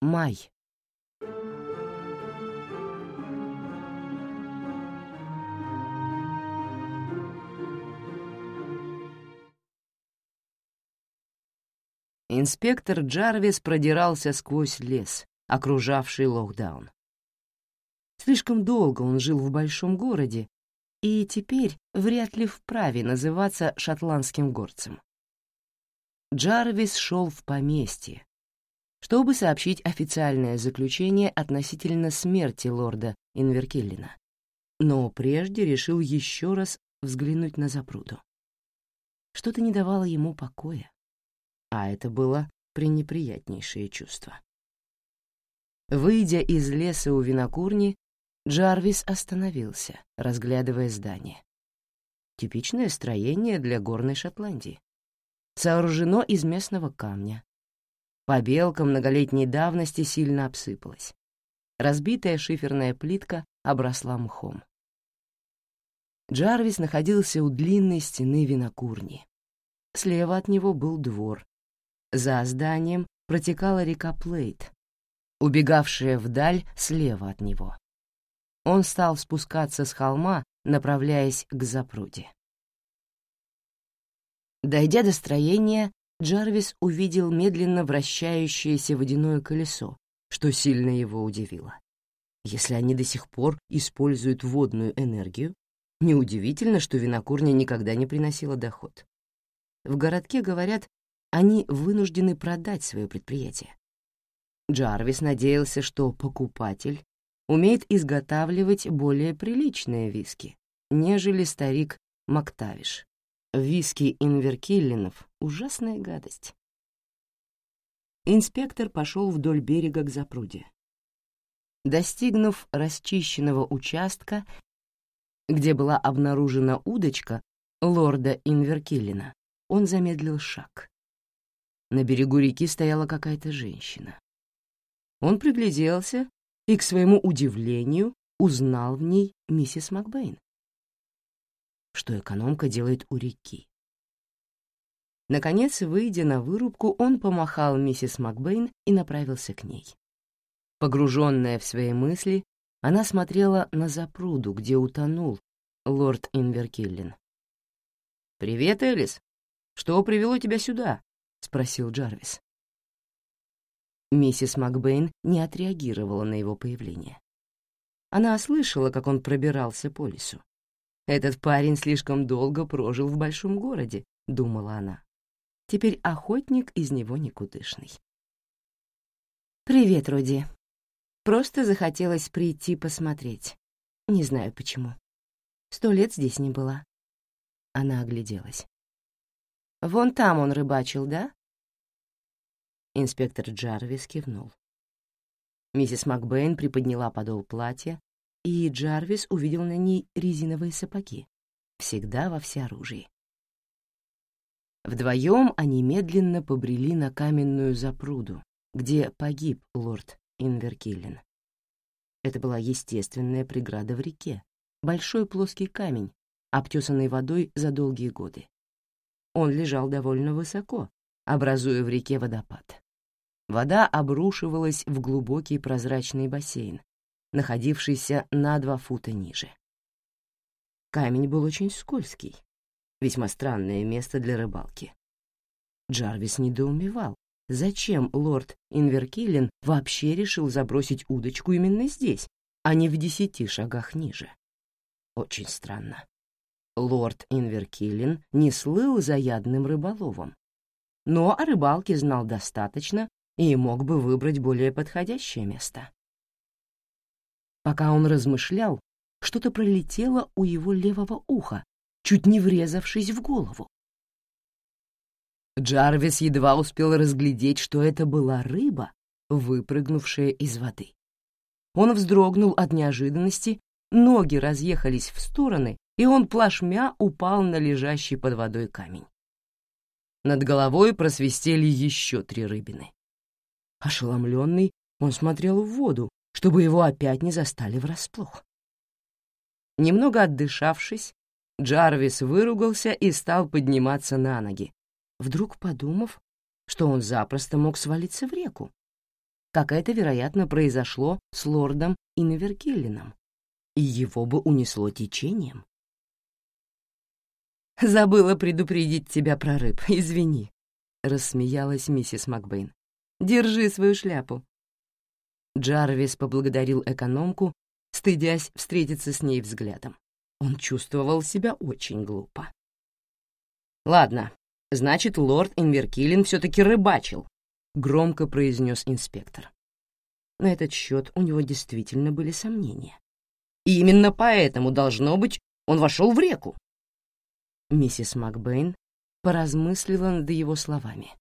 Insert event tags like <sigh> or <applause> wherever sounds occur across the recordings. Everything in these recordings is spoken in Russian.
Май. Инспектор Джарвис продирался сквозь лес, окружавший Лоудаун. Слишком долго он жил в большом городе и теперь вряд ли вправе называться шотландским горцем. Джарвис шел в поместье, чтобы сообщить официальное заключение относительно смерти лорда Инверкиллина, но прежде решил еще раз взглянуть на запруду. Что-то не давало ему покоя, а это было пренеприятнейшее чувство. Выйдя из леса у винокурни, Джарвис остановился, разглядывая здание. Типичное строение для горной Шотландии. Сооружено из местного камня. Побелка многолетней давности сильно обсыпалась. Разбитая шиферная плитка обросла мхом. Джарвис находился у длинной стены винокурни. Слева от него был двор. За зданием протекала река Плейт, убегавшая вдаль слева от него он стал спускаться с холма, направляясь к запруде. Дойдя до строения, Джарвис увидел медленно вращающееся водяное колесо, что сильно его удивило. Если они до сих пор используют водную энергию, неудивительно, что винокурня никогда не приносила доход. В городке, говорят, они вынуждены продать свое предприятие. Джарвис надеялся, что покупатель умеет изготавливать более приличные виски, нежели старик Мактавиш. Виски Инверкиллинов — ужасная гадость. Инспектор пошел вдоль берега к запруде. Достигнув расчищенного участка, где была обнаружена удочка лорда Инверкиллина, он замедлил шаг. На берегу реки стояла какая-то женщина. Он пригляделся и, к своему удивлению, узнал в ней миссис Макбейн. Что экономка делает у реки? Наконец, выйдя на вырубку, он помахал миссис Макбейн и направился к ней. Погруженная в свои мысли, она смотрела на запруду, где утонул лорд Инверкиллин. «Привет, Элис. Что привело тебя сюда?» — спросил Джарвис. Миссис Макбейн не отреагировала на его появление. Она слышала, как он пробирался по лесу. «Этот парень слишком долго прожил в большом городе», — думала она. «Теперь охотник из него никудышный». «Привет, Руди. Просто захотелось прийти посмотреть. Не знаю почему. Сто лет здесь не была». Она огляделась. «Вон там он рыбачил, да?» Инспектор Джарвис кивнул. Миссис Макбейн приподняла подол платья, и Джарвис увидел на ней резиновые сапоги, всегда во всеоружии. Вдвоем они медленно побрели на каменную запруду, где погиб лорд Инверкиллен. Это была естественная преграда в реке, большой плоский камень, обтесанный водой за долгие годы. Он лежал довольно высоко, образуя в реке водопад. Вода обрушивалась в глубокий прозрачный бассейн, находившийся на два фута ниже. Камень был очень скользкий, весьма странное место для рыбалки. Джарвис недоумевал, зачем лорд Инверкиллен вообще решил забросить удочку именно здесь, а не в десяти шагах ниже. Очень странно. Лорд Инверкиллен не слыл заядным рыболовом, но о рыбалке знал достаточно, и мог бы выбрать более подходящее место. Пока он размышлял, что-то пролетело у его левого уха, чуть не врезавшись в голову. Джарвис едва успел разглядеть, что это была рыба, выпрыгнувшая из воды. Он вздрогнул от неожиданности, ноги разъехались в стороны, и он плашмя упал на лежащий под водой камень. Над головой просвистели еще три рыбины. Ошеломленный, он смотрел в воду, чтобы его опять не застали врасплох. Немного отдышавшись, Джарвис выругался и стал подниматься на ноги, вдруг подумав, что он запросто мог свалиться в реку. как это, вероятно, произошло с лордом Инверкиллином, и его бы унесло течением. «Забыла предупредить тебя про рыб, <laughs> извини», — рассмеялась миссис Макбейн. «Держи свою шляпу». Джарвис поблагодарил экономку, стыдясь встретиться с ней взглядом. Он чувствовал себя очень глупо. «Ладно, значит, лорд Инверкилин все-таки рыбачил», — громко произнес инспектор. На этот счет у него действительно были сомнения. И именно поэтому, должно быть, он вошел в реку. Миссис Макбейн поразмыслила над его словами.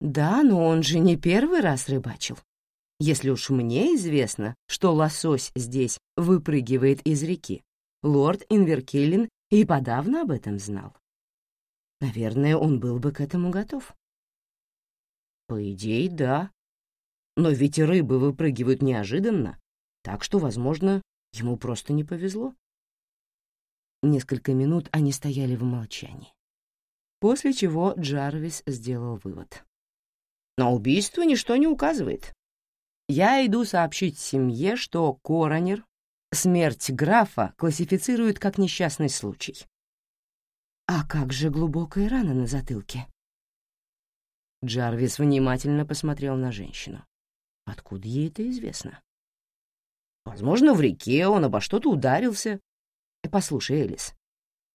«Да, но он же не первый раз рыбачил. Если уж мне известно, что лосось здесь выпрыгивает из реки, лорд Инверкиллин и подавно об этом знал. Наверное, он был бы к этому готов». «По идее, да. Но ведь рыбы выпрыгивают неожиданно, так что, возможно, ему просто не повезло». Несколько минут они стояли в молчании. После чего Джарвис сделал вывод. «На убийство ничто не указывает. Я иду сообщить семье, что коронер смерть графа классифицирует как несчастный случай». «А как же глубокая рана на затылке?» Джарвис внимательно посмотрел на женщину. Откуда ей это известно? Возможно, в реке он обо что-то ударился Послушай, Элис,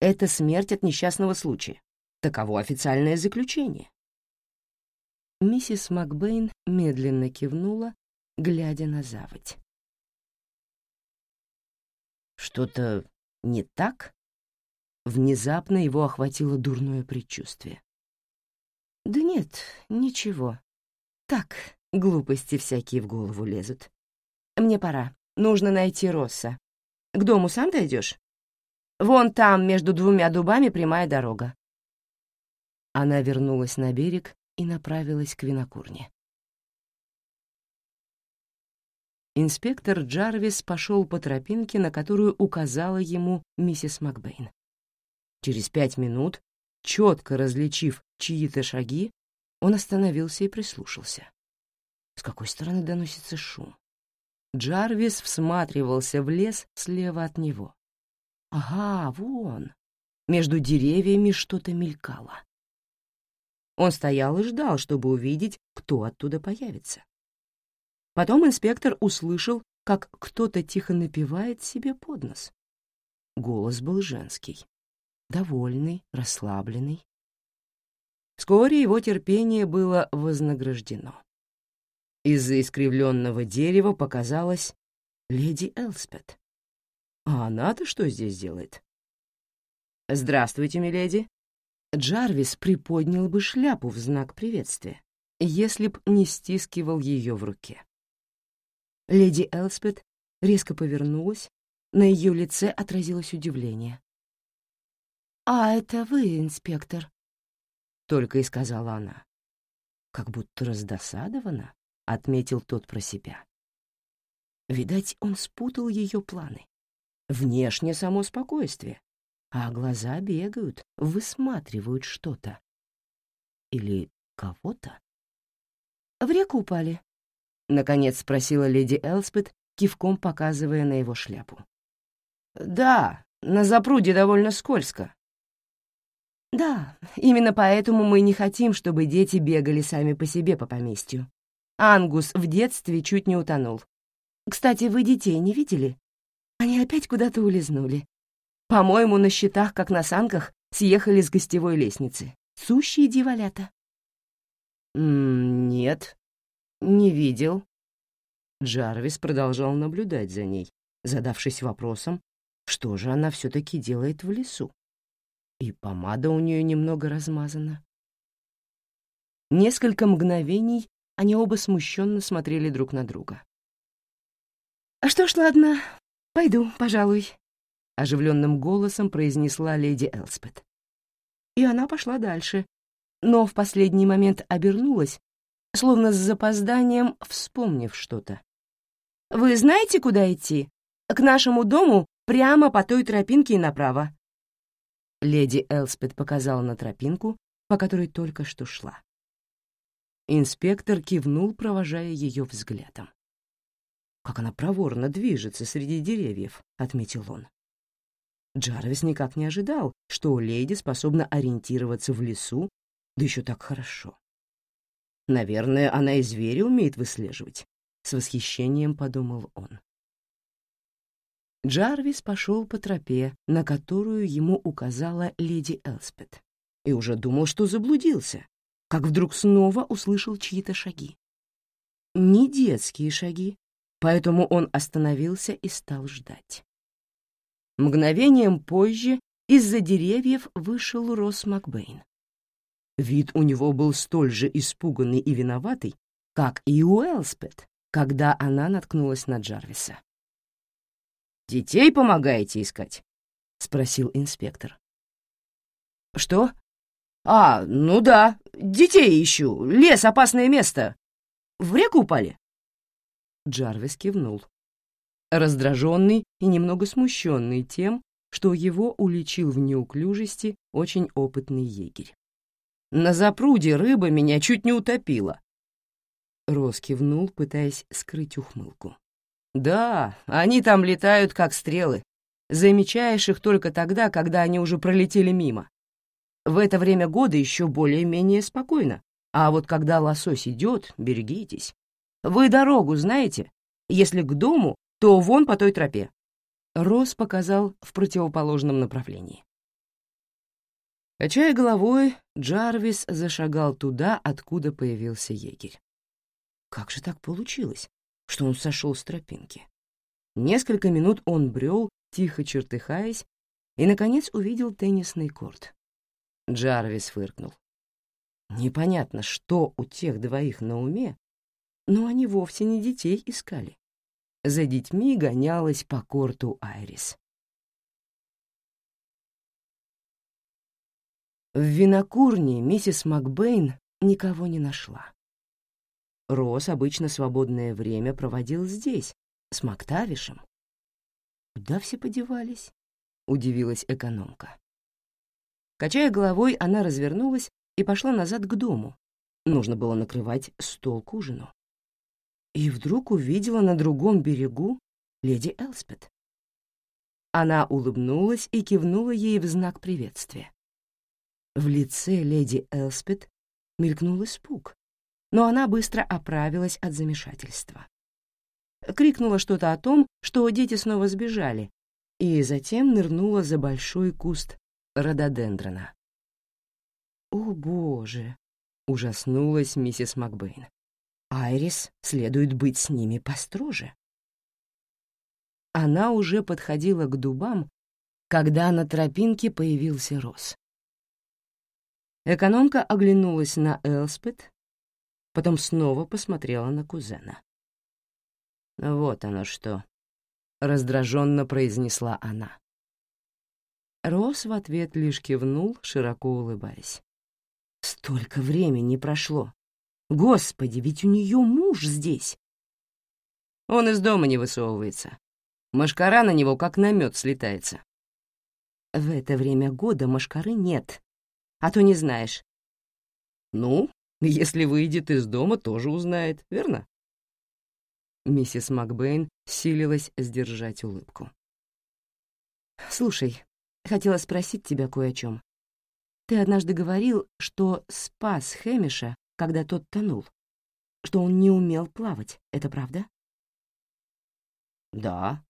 это смерть от несчастного случая. Таково официальное заключение. Миссис Макбейн медленно кивнула, глядя на заводь. Что-то не так? Внезапно его охватило дурное предчувствие. Да нет, ничего. Так, глупости всякие в голову лезут. Мне пора. Нужно найти Росса. К дому сам дойдешь? Вон там, между двумя дубами, прямая дорога». Она вернулась на берег и направилась к винокурне. Инспектор Джарвис пошел по тропинке, на которую указала ему миссис Макбейн. Через пять минут, четко различив чьи-то шаги, он остановился и прислушался. С какой стороны доносится шум? Джарвис всматривался в лес слева от него. Ага, вон. Между деревьями что-то мелькало. Он стоял и ждал, чтобы увидеть, кто оттуда появится. Потом инспектор услышал, как кто-то тихо напевает себе под нос. Голос был женский, довольный, расслабленный. Вскоре его терпение было вознаграждено. Из-за искривленного дерева показалась леди Элспет. А она-то что здесь делает? «Здравствуйте, миледи». Джарвис приподнял бы шляпу в знак приветствия, если б не стискивал ее в руке. Леди Элспет резко повернулась, на ее лице отразилось удивление. «А это вы, инспектор?» — только и сказала она. Как будто раздосадована, — отметил тот про себя. Видать, он спутал ее планы. Внешне само спокойствие, а глаза бегают, высматривают что-то. Или кого-то. «В реку упали?» — наконец спросила леди Элспет, кивком показывая на его шляпу. «Да, на запруде довольно скользко». «Да, именно поэтому мы не хотим, чтобы дети бегали сами по себе по поместью. Ангус в детстве чуть не утонул. Кстати, вы детей не видели? Они опять куда-то улизнули. По-моему, на счетах, как на санках, съехали с гостевой лестницы. Сущие дьяволята. «Нет, не видел». Джарвис продолжал наблюдать за ней, задавшись вопросом, что же она все-таки делает в лесу. И помада у нее немного размазана. Несколько мгновений они оба смущенно смотрели друг на друга. «А «Что ж, ладно, «Пойду, пожалуй», — оживленным голосом произнесла леди Элспет. И она пошла дальше, но в последний момент обернулась, словно с запозданием вспомнив что-то. «Вы знаете, куда идти? К нашему дому прямо по той тропинке и направо». Леди Элспет показала на тропинку, по которой только что шла. Инспектор кивнул, провожая ее взглядом. «Как она проворно движется среди деревьев», — отметил он. Джарвис никак не ожидал, что леди способна ориентироваться в лесу, да еще так хорошо. Наверное, она и зверя умеет выслеживать, — с восхищением подумал он. Джарвис пошел по тропе, на которую ему указала леди Элспет, и уже думал, что заблудился, как вдруг снова услышал чьи-то шаги. Не детские шаги, поэтому он остановился и стал ждать. Мгновением позже из-за деревьев вышел Росс Макбейн. Вид у него был столь же испуганный и виноватый, как и у Элспет, когда она наткнулась на Джарвиса. «Детей помогаете искать?» — спросил инспектор. «Что?» «А, ну да, детей ищу. Лес — опасное место. В реку упали?» Джарвис кивнул, раздраженный и немного смущенный тем, что его уличил в неуклюжести очень опытный егерь. «На запруде рыба меня чуть не утопила». Рос кивнул, пытаясь скрыть ухмылку. «Да, они там летают, как стрелы. Замечаешь их только тогда, когда они уже пролетели мимо. В это время года еще более-менее спокойно. А вот когда лосось идет, берегитесь. Вы дорогу знаете? Если к дому, то вон по той тропе. Рос показал в противоположном направлении. Качая головой, Джарвис зашагал туда, откуда появился егерь. Как же так получилось, что он сошел с тропинки? Несколько минут он брел, тихо чертыхаясь, и, наконец, увидел теннисный корт. Джарвис фыркнул. Непонятно, что у тех двоих на уме, но они вовсе не детей искали. За детьми гонялась по корту Айрис. В винокурне миссис Макбейн никого не нашла. Рос обычно свободное время проводил здесь, с Мактавишем. «Куда все подевались?» — удивилась экономка. Качая головой, она развернулась и пошла назад к дому. Нужно было накрывать стол к ужину. И вдруг увидела на другом берегу леди Элспет. Она улыбнулась и кивнула ей в знак приветствия. В лице леди Элспет мелькнул испуг, но она быстро оправилась от замешательства. Крикнула что-то о том, что дети снова сбежали, и затем нырнула за большой куст рододендрона. «О, боже!» — ужаснулась миссис Макбейн. «Айрис следует быть с ними построже». Она уже подходила к дубам, когда на тропинке появился Рос. Экономка оглянулась на Элспет, потом снова посмотрела на кузена. «Вот оно что», — раздраженно произнесла она. Рос в ответ лишь кивнул, широко улыбаясь. Столько времени прошло. Господи, ведь у нее муж здесь. Он из дома не высовывается. Машкара на него как на мед слетается. В это время года машкары нет, а то не знаешь. Ну, если выйдет из дома, тоже узнает, верно? Миссис Макбейн силилась сдержать улыбку. «Слушай, Хотела спросить тебя кое о чем. Ты однажды говорил, что спас Хэмиша, когда тот тонул, что он не умел плавать. Это правда? Да.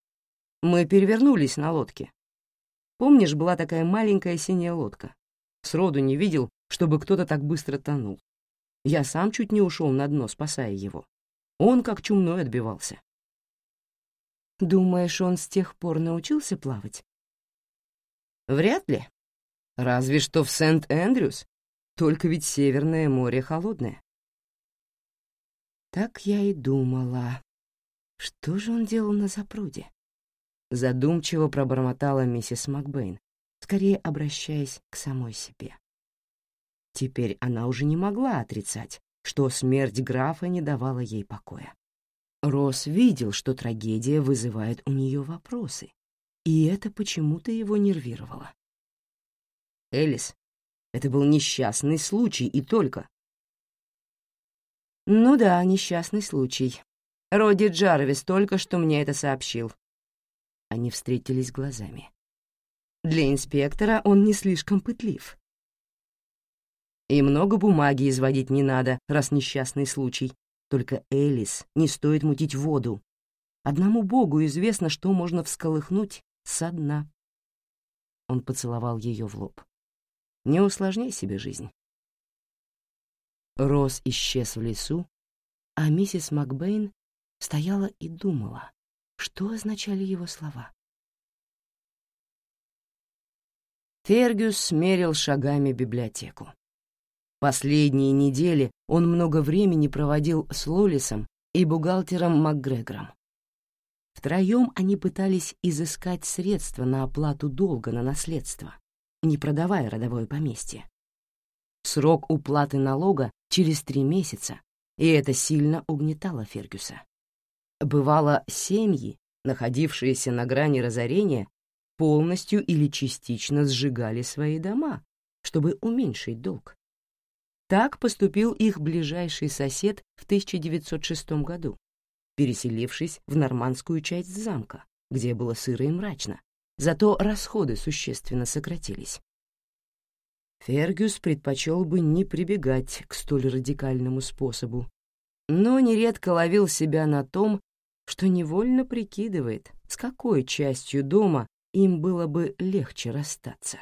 Мы перевернулись на лодке. Помнишь, была такая маленькая синяя лодка? Сроду не видел, чтобы кто-то так быстро тонул. Я сам чуть не ушел на дно, спасая его. Он как чумной отбивался. Думаешь, он с тех пор научился плавать? Вряд ли. Разве что в Сент-Эндрюс. Только ведь Северное море холодное. Так я и думала. Что же он делал на запруде? Задумчиво пробормотала миссис Макбейн, скорее обращаясь к самой себе. Теперь она уже не могла отрицать, что смерть графа не давала ей покоя. Росс видел, что трагедия вызывает у нее вопросы, и это почему-то его нервировало. «Элис, это был несчастный случай и только». Ну да, несчастный случай. Роди Джарвис только что мне это сообщил. Они встретились глазами. Для инспектора он не слишком пытлив. И много бумаги изводить не надо, раз несчастный случай. Только Элис не стоит мутить воду. Одному богу известно, что можно всколыхнуть со дна. Он поцеловал ее в лоб. Не усложняй себе жизнь. Рос исчез в лесу, а миссис Макбейн стояла и думала, что означали его слова. Фергюс смерил шагами библиотеку. Последние недели он много времени проводил с Лолисом и бухгалтером МакГрегором. Втроем они пытались изыскать средства на оплату долга на наследство, не продавая родовое поместье. Срок уплаты налога через три месяца, и это сильно угнетало Фергюса. Бывало, семьи, находившиеся на грани разорения, полностью или частично сжигали свои дома, чтобы уменьшить долг. Так поступил их ближайший сосед в 1906 году, переселившись в нормандскую часть замка, где было сыро и мрачно, зато расходы существенно сократились. Фергюс предпочел бы не прибегать к столь радикальному способу, но нередко ловил себя на том, что невольно прикидывает, с какой частью дома им было бы легче расстаться.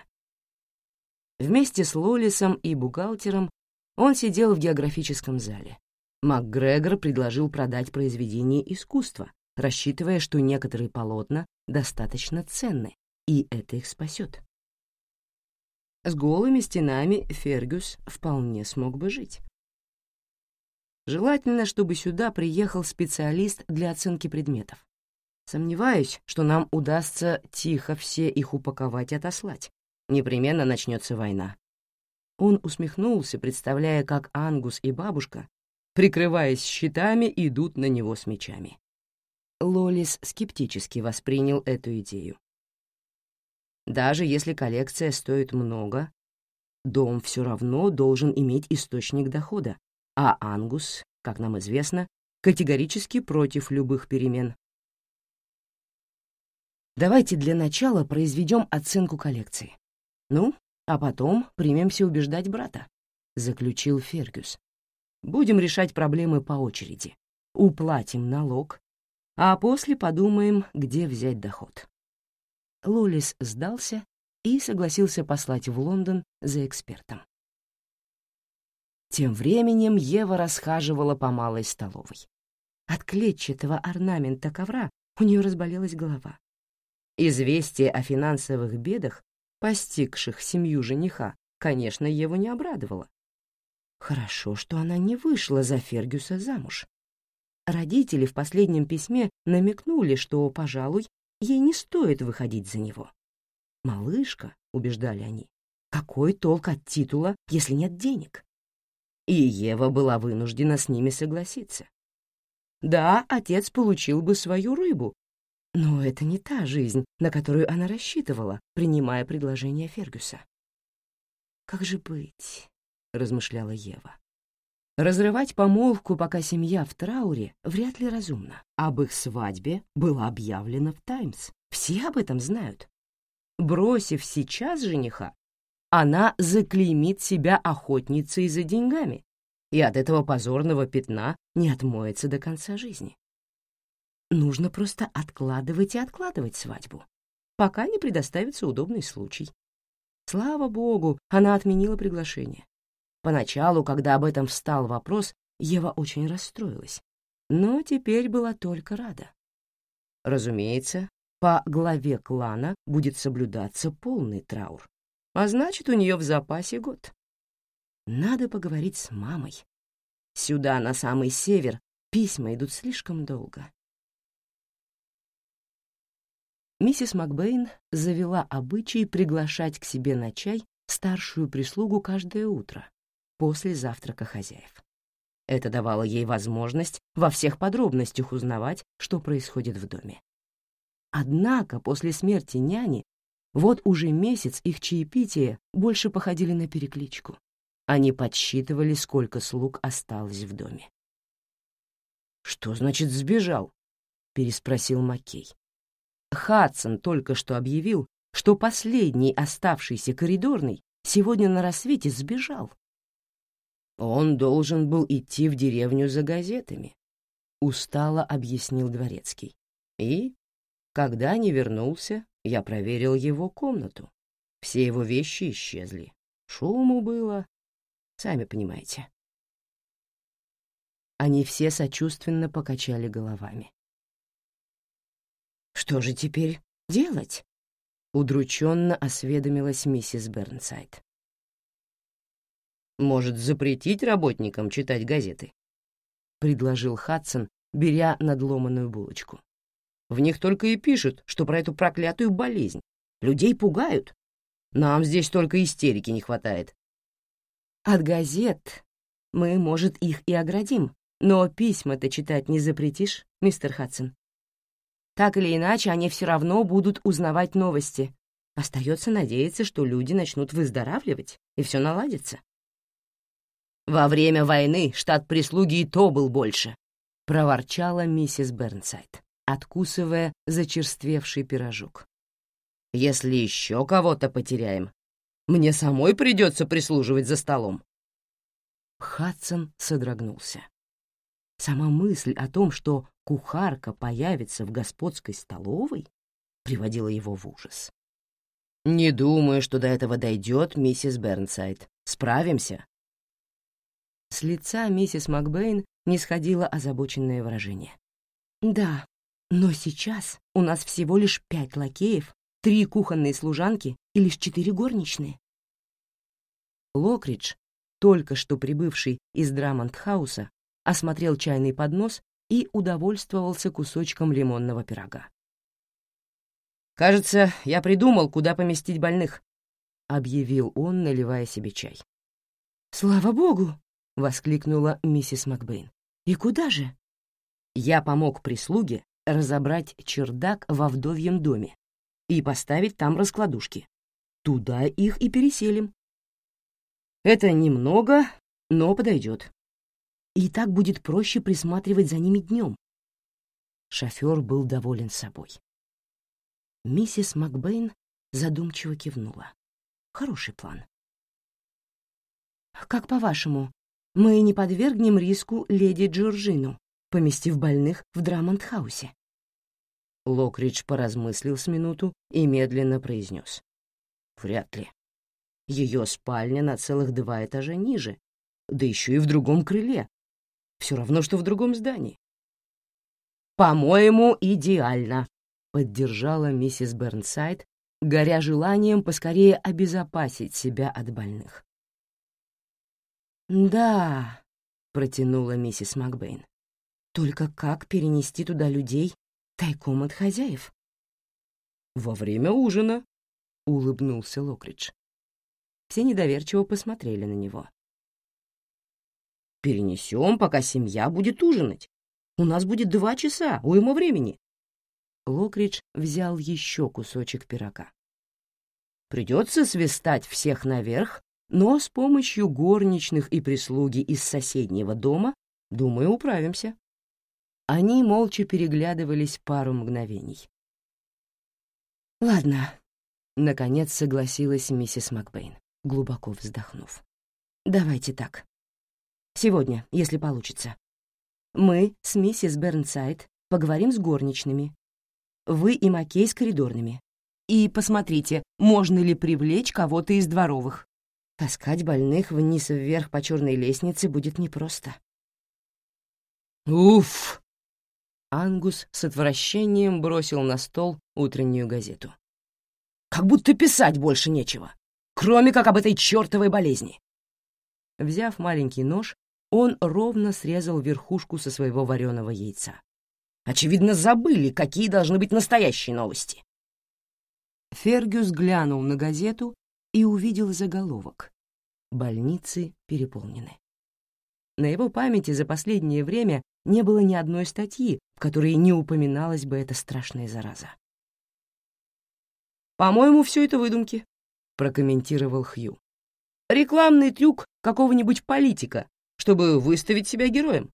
Вместе с Лолисом и бухгалтером он сидел в географическом зале. МакГрегор предложил продать произведение искусства, рассчитывая, что некоторые полотна достаточно ценны, и это их спасет. С голыми стенами Фергюс вполне смог бы жить. Желательно, чтобы сюда приехал специалист для оценки предметов. Сомневаюсь, что нам удастся тихо все их упаковать и отослать. Непременно начнется война. Он усмехнулся, представляя, как Ангус и бабушка, прикрываясь щитами, идут на него с мечами. Лолис скептически воспринял эту идею. Даже если коллекция стоит много, дом все равно должен иметь источник дохода, а Ангус, как нам известно, категорически против любых перемен. Давайте для начала произведем оценку коллекции. Ну, а потом примемся убеждать брата», — заключил Фергюс. «Будем решать проблемы по очереди. Уплатим налог, а после подумаем, где взять доход». Лолис сдался и согласился послать в Лондон за экспертом. Тем временем Ева расхаживала по малой столовой. От клетчатого орнамента ковра у нее разболелась голова. Известие о финансовых бедах, постигших семью жениха, конечно, Еву не обрадовало. Хорошо, что она не вышла за Фергюса замуж. Родители в последнем письме намекнули, что, пожалуй, ей не стоит выходить за него. «Малышка», — убеждали они, — «какой толк от титула, если нет денег?» и Ева была вынуждена с ними согласиться. Да, отец получил бы свою рыбу, но это не та жизнь, на которую она рассчитывала, принимая предложение Фергюса. «Как же быть?» — размышляла Ева. Разрывать помолвку, пока семья в трауре, вряд ли разумно. Об их свадьбе было объявлено в «Таймс». Все об этом знают. Бросив сейчас жениха, она заклеймит себя охотницей за деньгами и от этого позорного пятна не отмоется до конца жизни. Нужно просто откладывать и откладывать свадьбу, пока не предоставится удобный случай. Слава богу, она отменила приглашение. Поначалу, когда об этом встал вопрос, Ева очень расстроилась, но теперь была только рада. Разумеется, по главе клана будет соблюдаться полный траур а значит, у нее в запасе год. Надо поговорить с мамой. Сюда, на самый север, письма идут слишком долго. Миссис Макбейн завела обычай приглашать к себе на чай старшую прислугу каждое утро после завтрака хозяев. Это давало ей возможность во всех подробностях узнавать, что происходит в доме. Однако после смерти няни вот уже месяц их чаепития больше походили на перекличку. Они подсчитывали, сколько слуг осталось в доме. «Что значит сбежал?» — переспросил Маккей. Хадсон только что объявил, что последний оставшийся коридорный сегодня на рассвете сбежал. Он должен был идти в деревню за газетами, устало объяснил дворецкий. И, когда не вернулся, я проверил его комнату. Все его вещи исчезли. Шуму было, сами понимаете. Они все сочувственно покачали головами. «Что же теперь делать?» — удрученно осведомилась миссис Бернсайд. «Может, запретить работникам читать газеты?» — предложил Хадсон, беря надломанную булочку. «В них только и пишут, что про эту проклятую болезнь. Людей пугают. Нам здесь только истерики не хватает». «От газет мы, может, их и оградим, но письма-то читать не запретишь, мистер Хадсон. Так или иначе, они все равно будут узнавать новости. Остается надеяться, что люди начнут выздоравливать, и все наладится. «Во время войны штат прислуги и то был больше», — проворчала миссис Бернсайд, откусывая зачерствевший пирожок. «Если еще кого-то потеряем, мне самой придется прислуживать за столом». Хадсон содрогнулся. Сама мысль о том, что кухарка появится в господской столовой, приводила его в ужас. «Не думаю, что до этого дойдет, миссис Бернсайд. Справимся». С лица миссис Макбейн не сходило озабоченное выражение. «Да, но сейчас у нас всего лишь пять лакеев, три кухонные служанки и лишь четыре горничные». Локридж, только что прибывший из Драмонт-хауса, осмотрел чайный поднос и удовольствовался кусочком лимонного пирога. «Кажется, я придумал, куда поместить больных», — объявил он, наливая себе чай. «Слава богу!» — воскликнула миссис Макбейн. «И куда же?» Я помог прислуге разобрать чердак во вдовьем доме и поставить там раскладушки. Туда их и переселим. Это немного, но подойдет и так будет проще присматривать за ними днем. Шофер был доволен собой. Миссис Макбейн задумчиво кивнула. Хороший план. «Как по-вашему, мы не подвергнем риску леди Джорджину, поместив больных в Драмонт-хаусе?» Локридж поразмыслил с минуту и медленно произнес. «Вряд ли. Ее спальня на целых два этажа ниже, да еще и в другом крыле, все равно, что в другом здании. «По-моему, идеально», — поддержала миссис Бернсайд, горя желанием поскорее обезопасить себя от больных. «Да», — протянула миссис Макбейн, «только как перенести туда людей тайком от хозяев?» «Во время ужина», — улыбнулся Локридж. Все недоверчиво посмотрели на него. Перенесем, пока семья будет ужинать. У нас будет два часа, уйма времени. Локридж взял еще кусочек пирога. Придется свистать всех наверх, но с помощью горничных и прислуги из соседнего дома, думаю, управимся. Они молча переглядывались пару мгновений. «Ладно», — наконец согласилась миссис Макбейн, глубоко вздохнув. «Давайте так. Сегодня, если получится. Мы с миссис Бернсайд поговорим с горничными. Вы и Макей с коридорными. И посмотрите, можно ли привлечь кого-то из дворовых. Таскать больных вниз и вверх по черной лестнице будет непросто. Уф! Ангус с отвращением бросил на стол утреннюю газету. Как будто писать больше нечего, кроме как об этой чертовой болезни. Взяв маленький нож, он ровно срезал верхушку со своего вареного яйца. Очевидно, забыли, какие должны быть настоящие новости. Фергюс глянул на газету и увидел заголовок. Больницы переполнены. На его памяти за последнее время не было ни одной статьи, в которой не упоминалась бы эта страшная зараза. «По-моему, все это выдумки», — прокомментировал Хью. «Рекламный трюк какого-нибудь политика, чтобы выставить себя героем.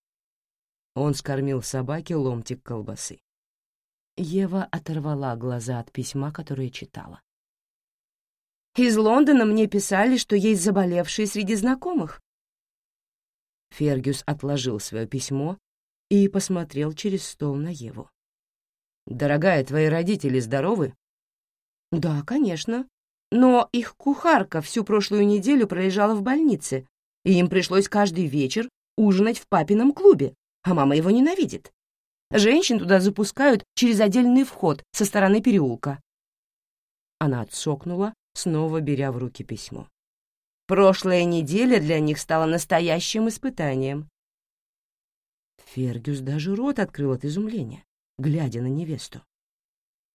Он скормил собаке ломтик колбасы. Ева оторвала глаза от письма, которое читала. «Из Лондона мне писали, что есть заболевшие среди знакомых». Фергюс отложил свое письмо и посмотрел через стол на Еву. «Дорогая, твои родители здоровы?» «Да, конечно. Но их кухарка всю прошлую неделю пролежала в больнице, и им пришлось каждый вечер ужинать в папином клубе, а мама его ненавидит. Женщин туда запускают через отдельный вход со стороны переулка». Она отсокнула, снова беря в руки письмо. Прошлая неделя для них стала настоящим испытанием. Фергюс даже рот открыл от изумления, глядя на невесту.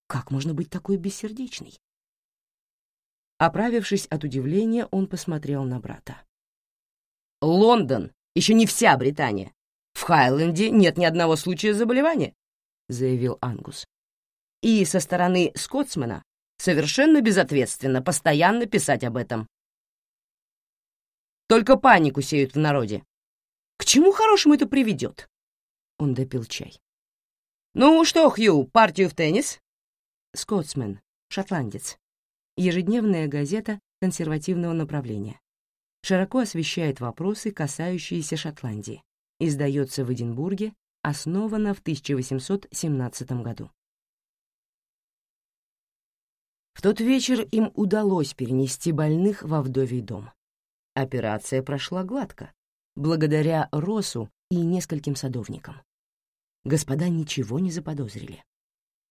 Как можно быть такой бессердечной? Оправившись от удивления, он посмотрел на брата. «Лондон — еще не вся Британия. В Хайленде нет ни одного случая заболевания», — заявил Ангус. «И со стороны Скотсмана совершенно безответственно постоянно писать об этом. Только панику сеют в народе. К чему хорошему это приведет?» Он допил чай. «Ну что, Хью, партию в теннис?» «Скотсмен, шотландец. Ежедневная газета консервативного направления. Широко освещает вопросы, касающиеся Шотландии. Издается в Эдинбурге, основана в 1817 году. В тот вечер им удалось перенести больных во вдовий дом. Операция прошла гладко, благодаря Росу и нескольким садовникам. Господа ничего не заподозрили.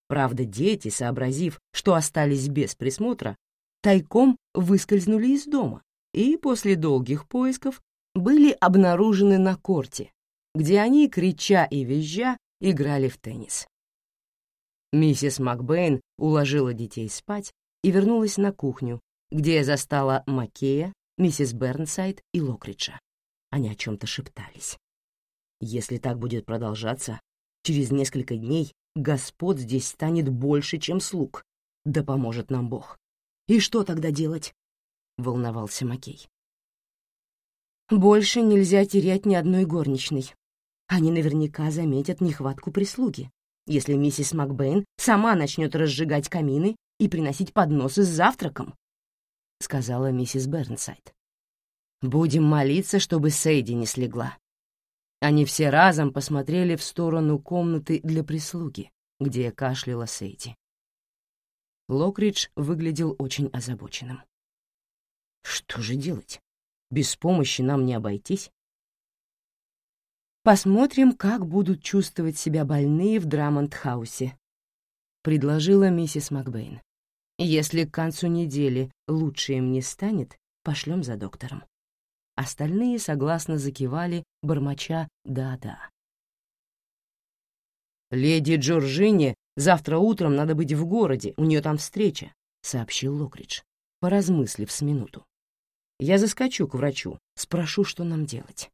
Правда, дети, сообразив, что остались без присмотра, тайком выскользнули из дома и после долгих поисков были обнаружены на корте, где они, крича и визжа, играли в теннис. Миссис Макбейн уложила детей спать и вернулась на кухню, где застала Макея, миссис Бернсайд и Локриджа. Они о чем-то шептались. Если так будет продолжаться, через несколько дней господ здесь станет больше, чем слуг. Да поможет нам Бог. И что тогда делать? — волновался Макей. Больше нельзя терять ни одной горничной. Они наверняка заметят нехватку прислуги, если миссис Макбейн сама начнет разжигать камины и приносить подносы с завтраком, — сказала миссис Бернсайд. «Будем молиться, чтобы Сейди не слегла. Они все разом посмотрели в сторону комнаты для прислуги, где кашляла Сейди. Локридж выглядел очень озабоченным. «Что же делать? Без помощи нам не обойтись?» «Посмотрим, как будут чувствовать себя больные в Драмонт-хаусе», — предложила миссис Макбейн. «Если к концу недели лучше им не станет, пошлем за доктором». Остальные согласно закивали, бормоча «да-да». «Леди Джорджине завтра утром надо быть в городе, у нее там встреча», — сообщил Локридж, поразмыслив с минуту. «Я заскочу к врачу, спрошу, что нам делать».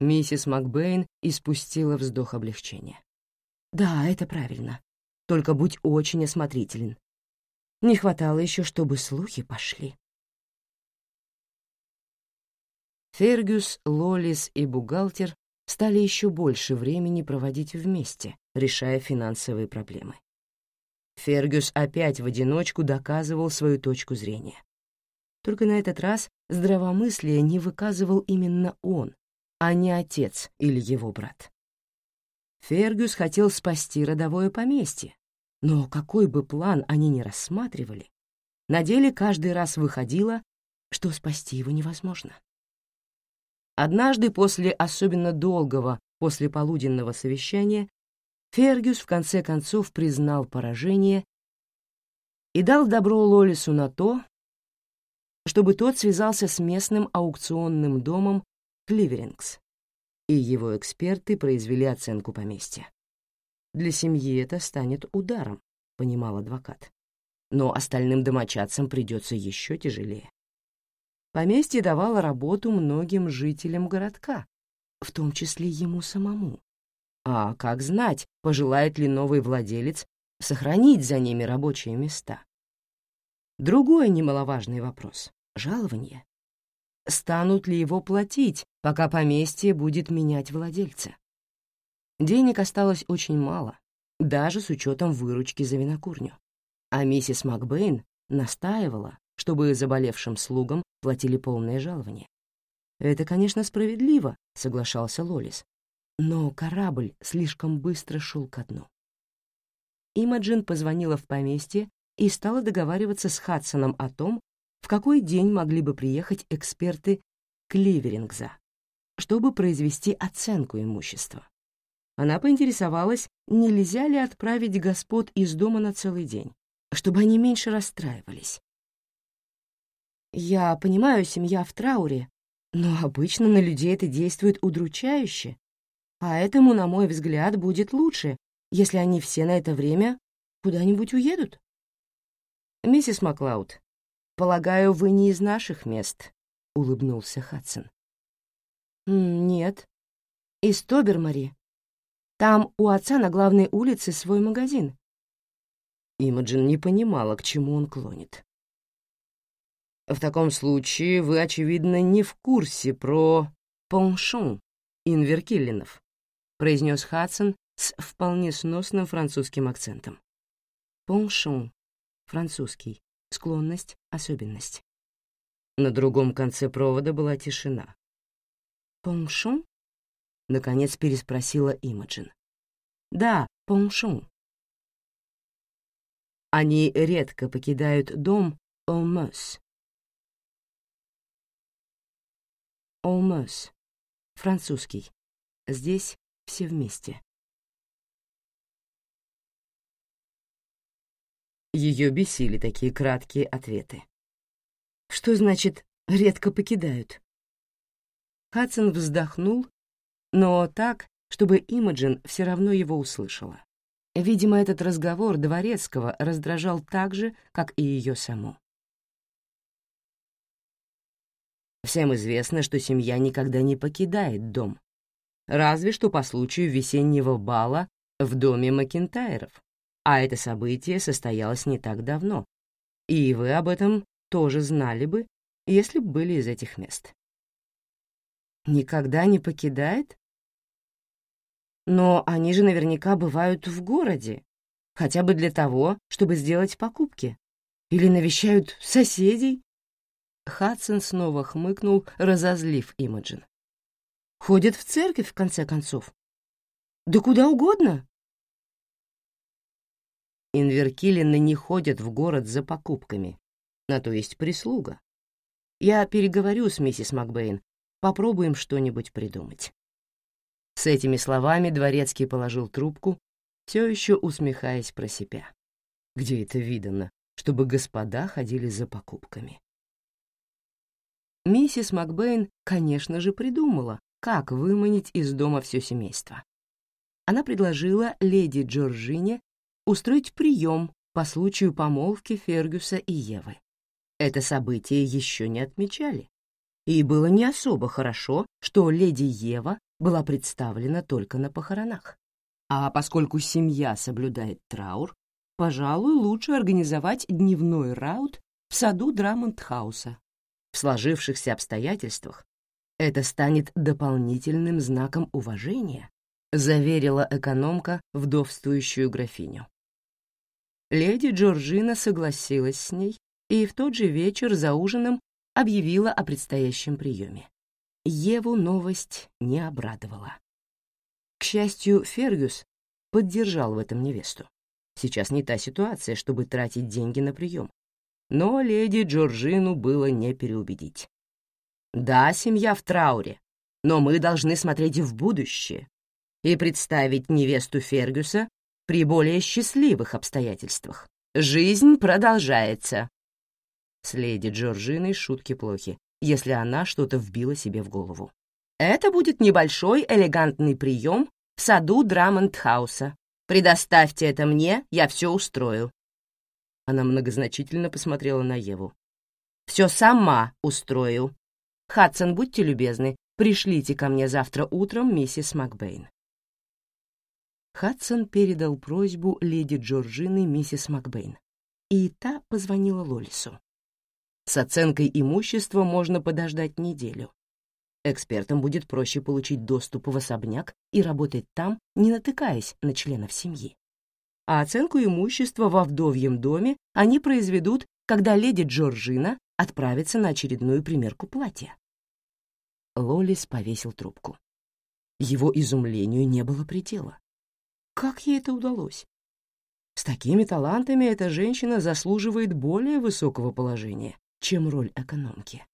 Миссис Макбейн испустила вздох облегчения. «Да, это правильно. Только будь очень осмотрителен. Не хватало еще, чтобы слухи пошли». Фергюс, Лолис и бухгалтер стали еще больше времени проводить вместе, решая финансовые проблемы. Фергюс опять в одиночку доказывал свою точку зрения. Только на этот раз здравомыслие не выказывал именно он, а не отец или его брат. Фергюс хотел спасти родовое поместье, но какой бы план они ни рассматривали, на деле каждый раз выходило, что спасти его невозможно. Однажды после особенно долгого послеполуденного совещания Фергюс в конце концов признал поражение и дал добро Лолису на то, чтобы тот связался с местным аукционным домом Кливерингс, и его эксперты произвели оценку поместья. Для семьи это станет ударом, понимал адвокат. Но остальным домочадцам придется еще тяжелее. Поместье давало работу многим жителям городка, в том числе ему самому. А как знать, пожелает ли новый владелец сохранить за ними рабочие места? Другой немаловажный вопрос — жалование. Станут ли его платить, пока поместье будет менять владельца? Денег осталось очень мало, даже с учетом выручки за винокурню. А миссис Макбейн настаивала, чтобы заболевшим слугам платили полное жалование. «Это, конечно, справедливо», — соглашался Лолис. Но корабль слишком быстро шел ко дну. Имаджин позвонила в поместье и стала договариваться с Хадсоном о том, в какой день могли бы приехать эксперты Кливерингза, чтобы произвести оценку имущества. Она поинтересовалась, нельзя ли отправить господ из дома на целый день, чтобы они меньше расстраивались. «Я понимаю, семья в трауре, но обычно на людей это действует удручающе, а этому, на мой взгляд, будет лучше, если они все на это время куда-нибудь уедут». «Миссис Маклауд, полагаю, вы не из наших мест», — улыбнулся Хадсон. «Нет, из Тобермари. Там у отца на главной улице свой магазин». Имаджин не понимала, к чему он клонит. «В таком случае вы, очевидно, не в курсе про поншон Инверкиллинов», произнес Хадсон с вполне сносным французским акцентом. Поншон, французский, склонность, особенность. На другом конце провода была тишина. «Поншон?» — наконец переспросила Имаджин. «Да, поншон». Они редко покидают дом Олмес. Олмес. Французский. Здесь все вместе. Ее бесили такие краткие ответы. Что значит «редко покидают»? Хадсон вздохнул, но так, чтобы Имаджин все равно его услышала. Видимо, этот разговор Дворецкого раздражал так же, как и ее саму. Всем известно, что семья никогда не покидает дом, разве что по случаю весеннего бала в доме Макентайров, а это событие состоялось не так давно, и вы об этом тоже знали бы, если бы были из этих мест никогда не покидает? Но они же наверняка бывают в городе, хотя бы для того, чтобы сделать покупки. Или навещают соседей. Хадсон снова хмыкнул, разозлив Имаджин. Ходят в церковь, в конце концов. Да куда угодно. Инверкилины не ходят в город за покупками, на то есть прислуга. Я переговорю с миссис Макбейн Попробуем что-нибудь придумать». С этими словами Дворецкий положил трубку, все еще усмехаясь про себя. Где это видано, чтобы господа ходили за покупками? Миссис Макбейн, конечно же, придумала, как выманить из дома все семейство. Она предложила леди Джорджине устроить прием по случаю помолвки Фергюса и Евы. Это событие еще не отмечали, и было не особо хорошо, что леди Ева была представлена только на похоронах. А поскольку семья соблюдает траур, пожалуй, лучше организовать дневной раут в саду Драмонтхауса. В сложившихся обстоятельствах это станет дополнительным знаком уважения, заверила экономка вдовствующую графиню. Леди Джорджина согласилась с ней, и в тот же вечер за ужином объявила о предстоящем приеме. Еву новость не обрадовала. К счастью, Фергюс поддержал в этом невесту. Сейчас не та ситуация, чтобы тратить деньги на прием. Но леди Джорджину было не переубедить. Да, семья в трауре, но мы должны смотреть в будущее и представить невесту Фергюса при более счастливых обстоятельствах. Жизнь продолжается. С леди Джорджиной шутки плохи, если она что-то вбила себе в голову. Это будет небольшой элегантный прием в саду Драмонтхауса. Предоставьте это мне, я все устрою. Она многозначительно посмотрела на Еву. Все сама устрою. Хадсон, будьте любезны, пришлите ко мне завтра утром миссис Макбейн. Хадсон передал просьбу леди Джорджины миссис Макбейн, и та позвонила Лолису. С оценкой имущества можно подождать неделю. Экспертам будет проще получить доступ в особняк и работать там, не натыкаясь на членов семьи. А оценку имущества во вдовьем доме они произведут, когда леди Джорджина отправится на очередную примерку платья. Лолис повесил трубку. Его изумлению не было предела. Как ей это удалось? С такими талантами эта женщина заслуживает более высокого положения, чем роль экономки.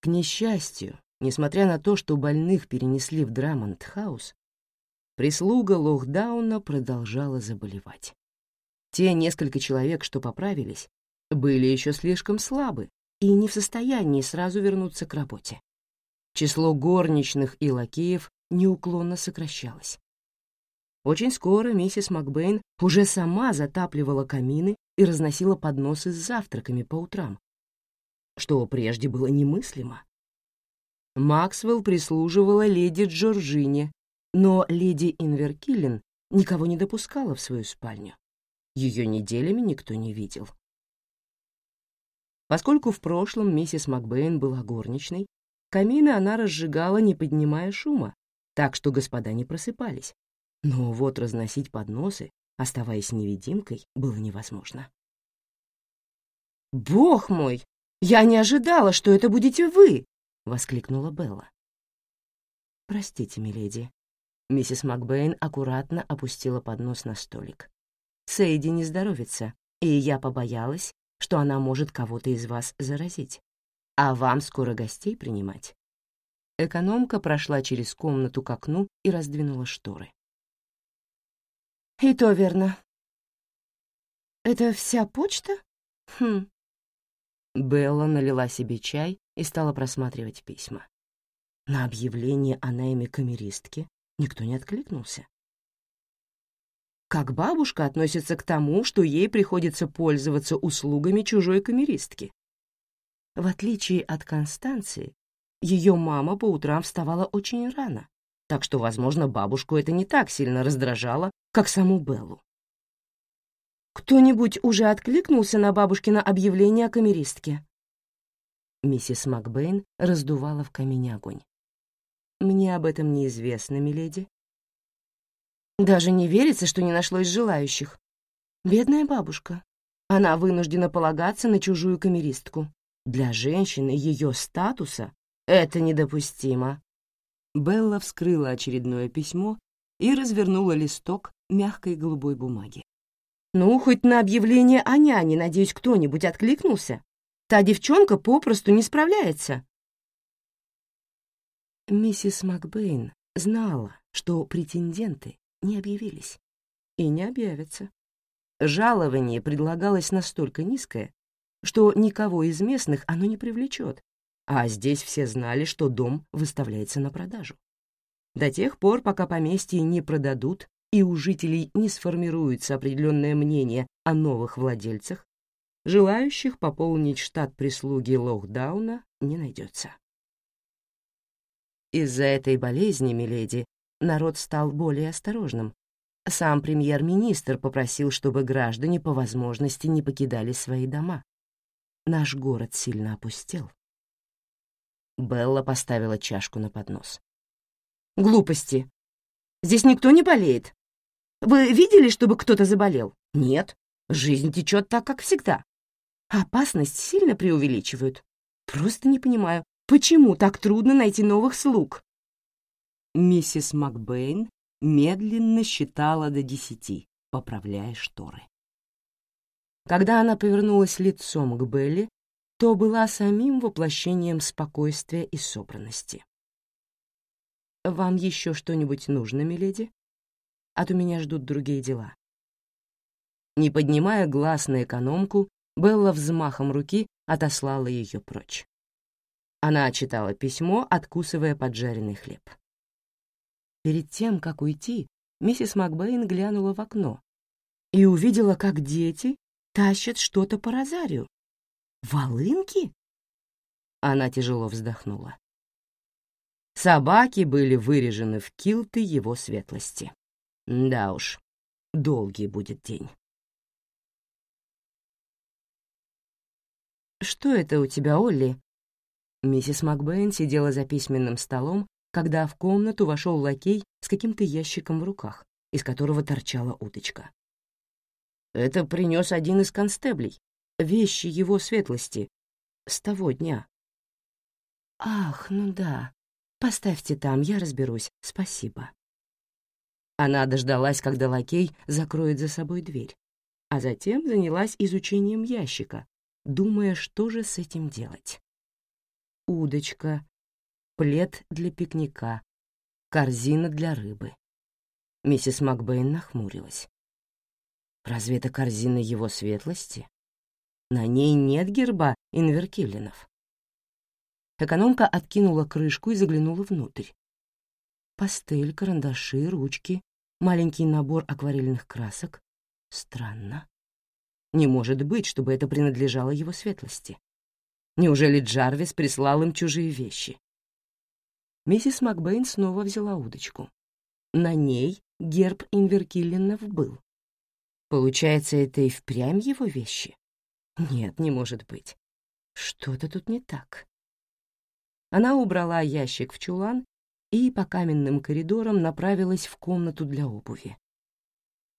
К несчастью, несмотря на то, что больных перенесли в Драмонт-хаус, прислуга Лохдауна продолжала заболевать. Те несколько человек, что поправились, были еще слишком слабы и не в состоянии сразу вернуться к работе. Число горничных и лакеев неуклонно сокращалось. Очень скоро миссис Макбейн уже сама затапливала камины и разносила подносы с завтраками по утрам, что прежде было немыслимо. Максвелл прислуживала леди Джорджине, но леди Инверкиллен никого не допускала в свою спальню. Ее неделями никто не видел. Поскольку в прошлом миссис Макбейн была горничной, камины она разжигала, не поднимая шума, так что господа не просыпались. Но вот разносить подносы, оставаясь невидимкой, было невозможно. «Бог мой! «Я не ожидала, что это будете вы!» — воскликнула Белла. «Простите, миледи». Миссис Макбейн аккуратно опустила поднос на столик. «Сейди не здоровится, и я побоялась, что она может кого-то из вас заразить. А вам скоро гостей принимать». Экономка прошла через комнату к окну и раздвинула шторы. «И то верно. Это вся почта? Хм, Белла налила себе чай и стала просматривать письма. На объявление о найме камеристки никто не откликнулся. Как бабушка относится к тому, что ей приходится пользоваться услугами чужой камеристки? В отличие от Констанции, ее мама по утрам вставала очень рано, так что, возможно, бабушку это не так сильно раздражало, как саму Беллу. Кто-нибудь уже откликнулся на бабушкино объявление о камеристке?» Миссис Макбейн раздувала в камине огонь. «Мне об этом неизвестно, миледи». «Даже не верится, что не нашлось желающих. Бедная бабушка. Она вынуждена полагаться на чужую камеристку. Для женщины ее статуса это недопустимо». Белла вскрыла очередное письмо и развернула листок мягкой голубой бумаги. Ну, хоть на объявление о няне, надеюсь, кто-нибудь откликнулся. Та девчонка попросту не справляется. Миссис Макбейн знала, что претенденты не объявились и не объявятся. Жалование предлагалось настолько низкое, что никого из местных оно не привлечет, а здесь все знали, что дом выставляется на продажу. До тех пор, пока поместье не продадут и у жителей не сформируется определенное мнение о новых владельцах, желающих пополнить штат прислуги Лохдауна не найдется. Из-за этой болезни, миледи, народ стал более осторожным. Сам премьер-министр попросил, чтобы граждане по возможности не покидали свои дома. Наш город сильно опустел. Белла поставила чашку на поднос. «Глупости! Здесь никто не болеет. Вы видели, чтобы кто-то заболел? Нет. Жизнь течет так, как всегда. Опасность сильно преувеличивают. Просто не понимаю, почему так трудно найти новых слуг?» Миссис Макбейн медленно считала до десяти, поправляя шторы. Когда она повернулась лицом к Белли, то была самим воплощением спокойствия и собранности. «Вам еще что-нибудь нужно, миледи?» а то меня ждут другие дела. Не поднимая глаз на экономку, Белла взмахом руки отослала ее прочь. Она читала письмо, откусывая поджаренный хлеб. Перед тем, как уйти, миссис Макбейн глянула в окно и увидела, как дети тащат что-то по розарию. «Волынки?» Она тяжело вздохнула. Собаки были вырежены в килты его светлости. Да уж, долгий будет день. «Что это у тебя, Олли?» Миссис Макбейн сидела за письменным столом, когда в комнату вошел лакей с каким-то ящиком в руках, из которого торчала удочка. Это принес один из констеблей, вещи его светлости, с того дня. «Ах, ну да. Поставьте там, я разберусь. Спасибо». Она дождалась, когда лакей закроет за собой дверь, а затем занялась изучением ящика, думая, что же с этим делать удочка, плед для пикника, корзина для рыбы. Миссис Макбейн нахмурилась. Разве это корзина его светлости? На ней нет герба инверкиллинов. Экономка откинула крышку и заглянула внутрь. Пастель, карандаши, ручки, маленький набор акварельных красок. Странно. Не может быть, чтобы это принадлежало его светлости. Неужели Джарвис прислал им чужие вещи? Миссис Макбейн снова взяла удочку. На ней герб Инверкиллинов был. Получается, это и впрямь его вещи? Нет, не может быть. Что-то тут не так. Она убрала ящик в чулан и по каменным коридорам направилась в комнату для обуви.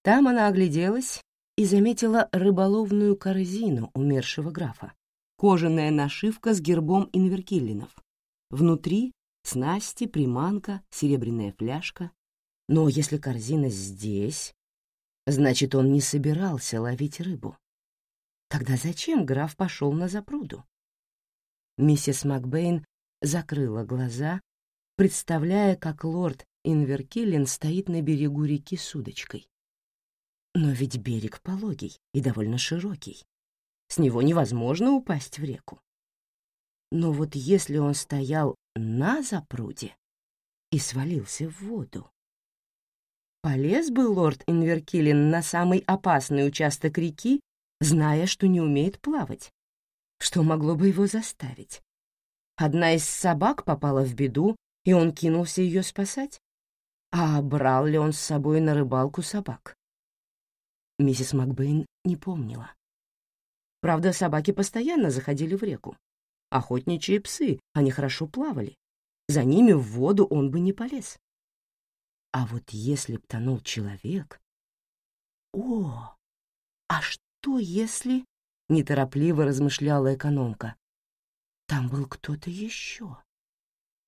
Там она огляделась и заметила рыболовную корзину умершего графа кожаная нашивка с гербом инверкиллинов. Внутри — снасти, приманка, серебряная фляжка. Но если корзина здесь, значит, он не собирался ловить рыбу. Тогда зачем граф пошел на запруду? Миссис Макбейн закрыла глаза, представляя, как лорд Инверкиллин стоит на берегу реки с удочкой. Но ведь берег пологий и довольно широкий. С него невозможно упасть в реку. Но вот если он стоял на запруде и свалился в воду, полез бы лорд Инверкилин на самый опасный участок реки, зная, что не умеет плавать. Что могло бы его заставить? Одна из собак попала в беду, и он кинулся ее спасать? А брал ли он с собой на рыбалку собак? Миссис Макбейн не помнила. Правда, собаки постоянно заходили в реку. Охотничьи псы, они хорошо плавали. За ними в воду он бы не полез. А вот если б тонул человек... О, а что если... Неторопливо размышляла экономка. Там был кто-то еще.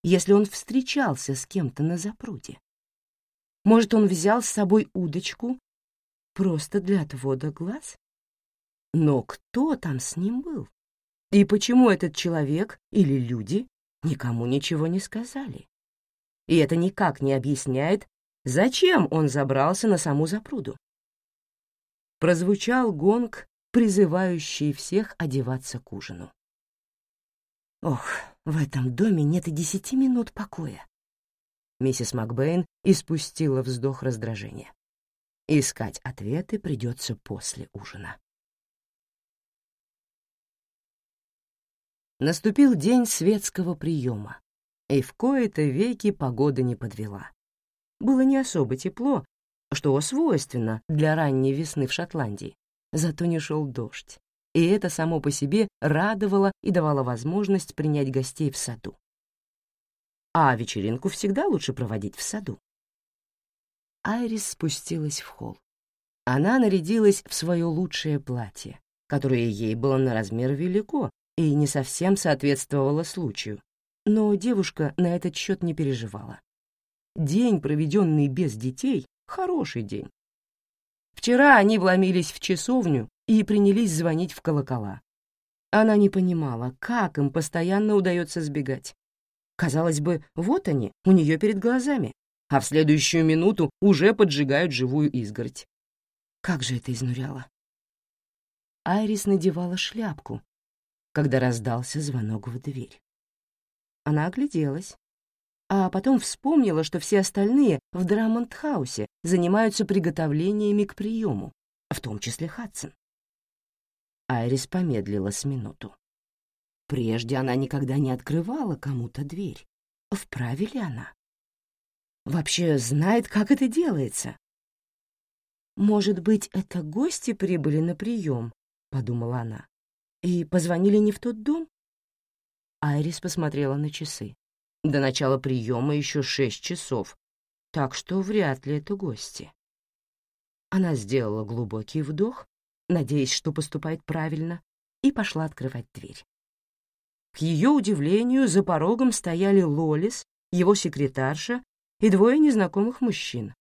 Если он встречался с кем-то на запруде. Может, он взял с собой удочку просто для отвода глаз? Но кто там с ним был? И почему этот человек или люди никому ничего не сказали? И это никак не объясняет, зачем он забрался на саму запруду. Прозвучал гонг, призывающий всех одеваться к ужину. Ох, в этом доме нет и десяти минут покоя. Миссис Макбейн испустила вздох раздражения. Искать ответы придется после ужина. Наступил день светского приема, и в кои-то веки погода не подвела. Было не особо тепло, что свойственно для ранней весны в Шотландии, зато не шел дождь, и это само по себе радовало и давало возможность принять гостей в саду. А вечеринку всегда лучше проводить в саду. Айрис спустилась в холл. Она нарядилась в свое лучшее платье, которое ей было на размер велико, и не совсем соответствовала случаю, но девушка на этот счет не переживала. День, проведенный без детей, — хороший день. Вчера они вломились в часовню и принялись звонить в колокола. Она не понимала, как им постоянно удается сбегать. Казалось бы, вот они, у нее перед глазами, а в следующую минуту уже поджигают живую изгородь. Как же это изнуряло. Айрис надевала шляпку, когда раздался звонок в дверь. Она огляделась, а потом вспомнила, что все остальные в Драмонт-хаусе занимаются приготовлениями к приему, в том числе Хадсон. Айрис помедлила с минуту. Прежде она никогда не открывала кому-то дверь. Вправе ли она? Вообще знает, как это делается. «Может быть, это гости прибыли на прием?» — подумала она и позвонили не в тот дом? Айрис посмотрела на часы. До начала приема еще шесть часов, так что вряд ли это гости. Она сделала глубокий вдох, надеясь, что поступает правильно, и пошла открывать дверь. К ее удивлению, за порогом стояли Лолис, его секретарша и двое незнакомых мужчин.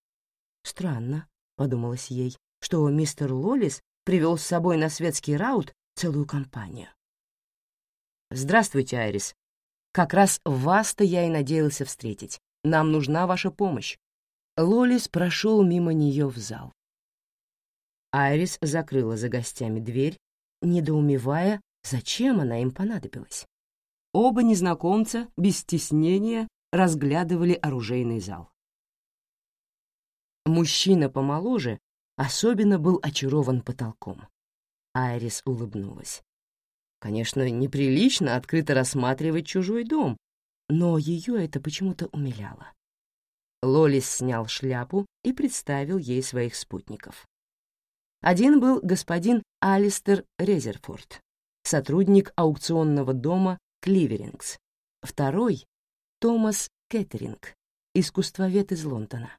«Странно», — подумалось ей, что мистер Лолис привел с собой на светский раут целую компанию. «Здравствуйте, Айрис. Как раз вас-то я и надеялся встретить. Нам нужна ваша помощь». Лолис прошел мимо нее в зал. Айрис закрыла за гостями дверь, недоумевая, зачем она им понадобилась. Оба незнакомца без стеснения разглядывали оружейный зал. Мужчина помоложе особенно был очарован потолком. Айрис улыбнулась. Конечно, неприлично открыто рассматривать чужой дом, но ее это почему-то умиляло. Лолис снял шляпу и представил ей своих спутников. Один был господин Алистер Резерфорд, сотрудник аукционного дома Кливерингс. Второй — Томас Кеттеринг, искусствовед из Лондона.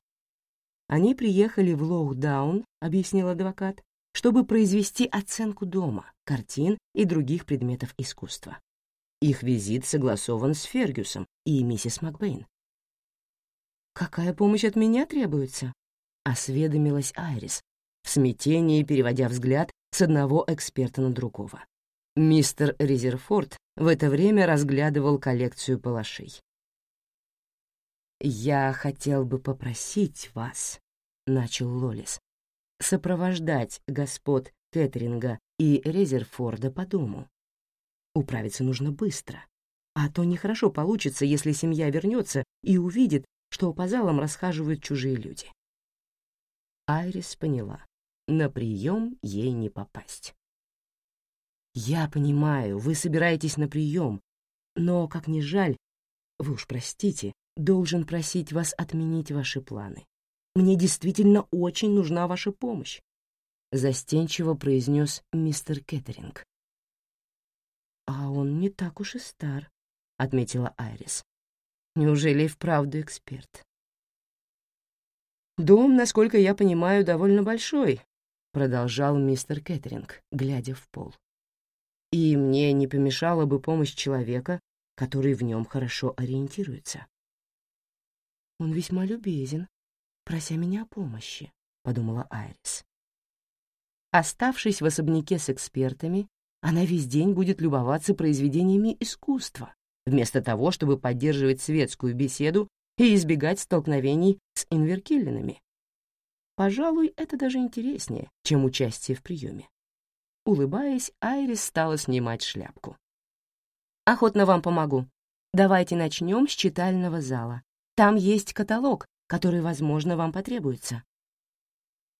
Они приехали в Лоудаун, объяснил адвокат, чтобы произвести оценку дома, картин и других предметов искусства. Их визит согласован с Фергюсом и миссис Макбейн. «Какая помощь от меня требуется?» — осведомилась Айрис, в смятении переводя взгляд с одного эксперта на другого. Мистер Резерфорд в это время разглядывал коллекцию палашей. «Я хотел бы попросить вас», — начал Лолис, сопровождать господ Кэтринга и Резерфорда по дому. Управиться нужно быстро, а то нехорошо получится, если семья вернется и увидит, что по залам расхаживают чужие люди. Айрис поняла, на прием ей не попасть. «Я понимаю, вы собираетесь на прием, но, как ни жаль, вы уж простите, должен просить вас отменить ваши планы. Мне действительно очень нужна ваша помощь», — застенчиво произнес мистер Кеттеринг. «А он не так уж и стар», — отметила Айрис. «Неужели и вправду эксперт?» «Дом, насколько я понимаю, довольно большой», — продолжал мистер Кеттеринг, глядя в пол. «И мне не помешала бы помощь человека, который в нем хорошо ориентируется». «Он весьма любезен», прося меня о помощи», — подумала Айрис. Оставшись в особняке с экспертами, она весь день будет любоваться произведениями искусства, вместо того, чтобы поддерживать светскую беседу и избегать столкновений с инверкиллинами. Пожалуй, это даже интереснее, чем участие в приеме. Улыбаясь, Айрис стала снимать шляпку. «Охотно вам помогу. Давайте начнем с читального зала. Там есть каталог, который, возможно, вам потребуется».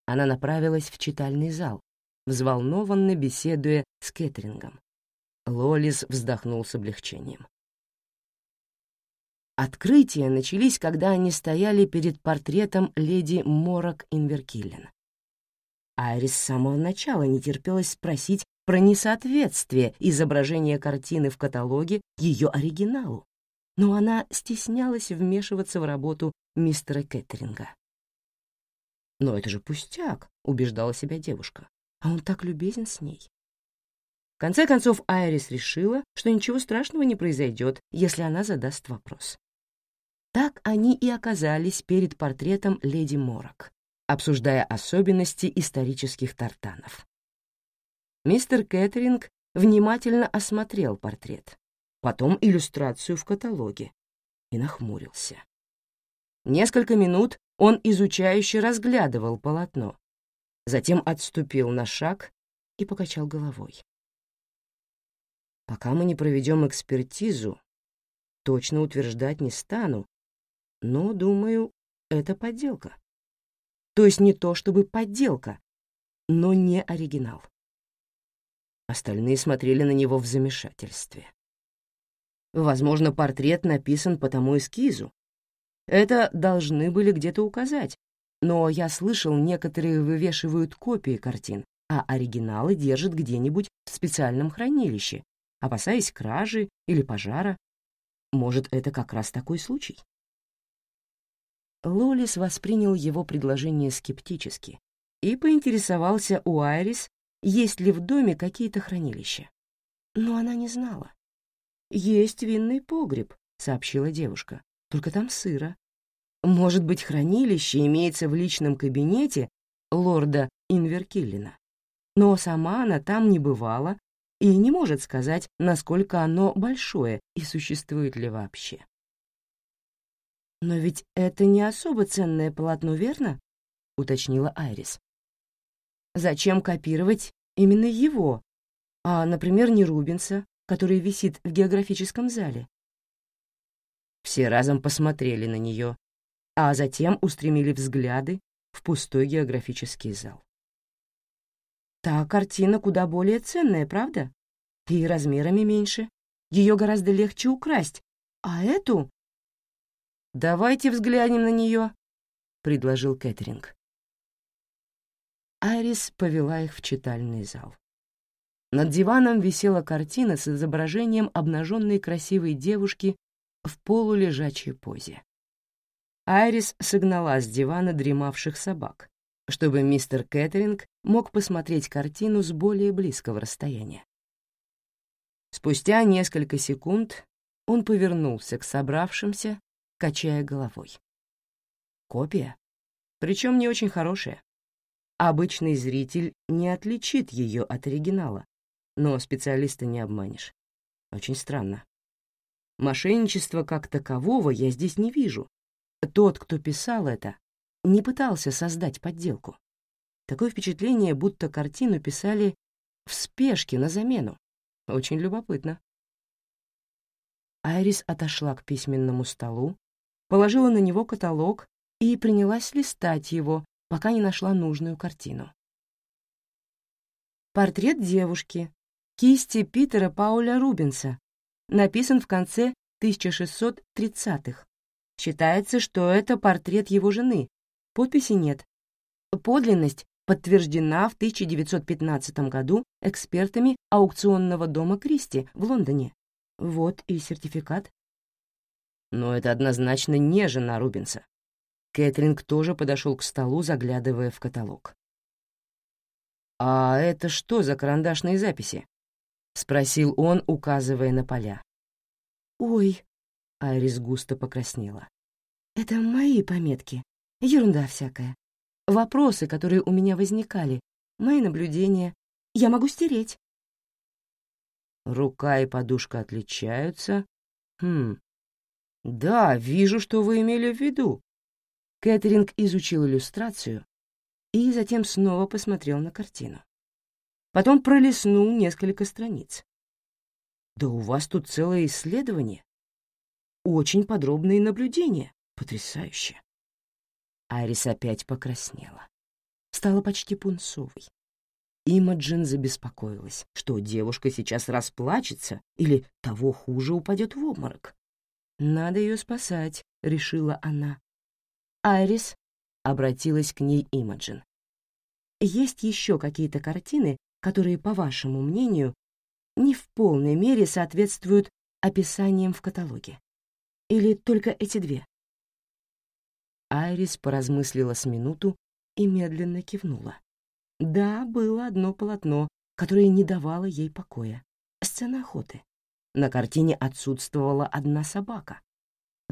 Она направилась в читальный зал, взволнованно беседуя с Кэтрингом. Лолис вздохнул с облегчением. Открытия начались, когда они стояли перед портретом леди Морок Инверкиллен. Айрис с самого начала не терпелась спросить про несоответствие изображения картины в каталоге ее оригиналу, но она стеснялась вмешиваться в работу мистера Кеттеринга. «Но это же пустяк», — убеждала себя девушка, «а он так любезен с ней». В конце концов, Айрис решила, что ничего страшного не произойдет, если она задаст вопрос. Так они и оказались перед портретом леди Морок, обсуждая особенности исторических тартанов. Мистер Кеттеринг внимательно осмотрел портрет, потом иллюстрацию в каталоге и нахмурился. Несколько минут он изучающе разглядывал полотно, затем отступил на шаг и покачал головой. Пока мы не проведем экспертизу, точно утверждать не стану, но, думаю, это подделка. То есть не то чтобы подделка, но не оригинал. Остальные смотрели на него в замешательстве. Возможно, портрет написан по тому эскизу, это должны были где-то указать, но я слышал, некоторые вывешивают копии картин, а оригиналы держат где-нибудь в специальном хранилище, опасаясь кражи или пожара. Может, это как раз такой случай? Лолис воспринял его предложение скептически и поинтересовался у Айрис, есть ли в доме какие-то хранилища. Но она не знала. «Есть винный погреб», — сообщила девушка, — «только там сыро. Может быть, хранилище имеется в личном кабинете лорда Инверкиллина. Но сама она там не бывала и не может сказать, насколько оно большое и существует ли вообще. «Но ведь это не особо ценное полотно, верно?» — уточнила Айрис. «Зачем копировать именно его, а, например, не Рубинса, который висит в географическом зале?» Все разом посмотрели на нее, а затем устремили взгляды в пустой географический зал. Та картина куда более ценная, правда? И размерами меньше. Ее гораздо легче украсть. А эту «Давайте взглянем на нее», — предложил Кэтринг. Айрис повела их в читальный зал. Над диваном висела картина с изображением обнаженной красивой девушки в полулежачей позе. Айрис согнала с дивана дремавших собак, чтобы мистер Кэтринг мог посмотреть картину с более близкого расстояния. Спустя несколько секунд он повернулся к собравшимся качая головой. Копия, причем не очень хорошая. Обычный зритель не отличит ее от оригинала, но специалиста не обманешь. Очень странно. Мошенничества как такового я здесь не вижу. Тот, кто писал это, не пытался создать подделку. Такое впечатление, будто картину писали в спешке на замену. Очень любопытно. Айрис отошла к письменному столу, положила на него каталог и принялась листать его, пока не нашла нужную картину. Портрет девушки, кисти Питера Пауля Рубенса, написан в конце 1630-х. Считается, что это портрет его жены, подписи нет. Подлинность подтверждена в 1915 году экспертами аукционного дома Кристи в Лондоне. Вот и сертификат но это однозначно не жена Рубинса. Кэтринг тоже подошел к столу, заглядывая в каталог. «А это что за карандашные записи?» — спросил он, указывая на поля. «Ой», — Айрис густо покраснела. «Это мои пометки. Ерунда всякая. Вопросы, которые у меня возникали, мои наблюдения. Я могу стереть». Рука и подушка отличаются. Хм, «Да, вижу, что вы имели в виду». Кэтринг изучил иллюстрацию и затем снова посмотрел на картину. Потом пролистнул несколько страниц. «Да у вас тут целое исследование. Очень подробные наблюдения. Потрясающе». Арис опять покраснела. Стала почти пунцовой. Имаджин забеспокоилась, что девушка сейчас расплачется или, того хуже, упадет в обморок. «Надо ее спасать», — решила она. «Айрис», — обратилась к ней Имаджин. «Есть еще какие-то картины, которые, по вашему мнению, не в полной мере соответствуют описаниям в каталоге? Или только эти две?» Айрис поразмыслила с минуту и медленно кивнула. Да, было одно полотно, которое не давало ей покоя. Сцена охоты. На картине отсутствовала одна собака.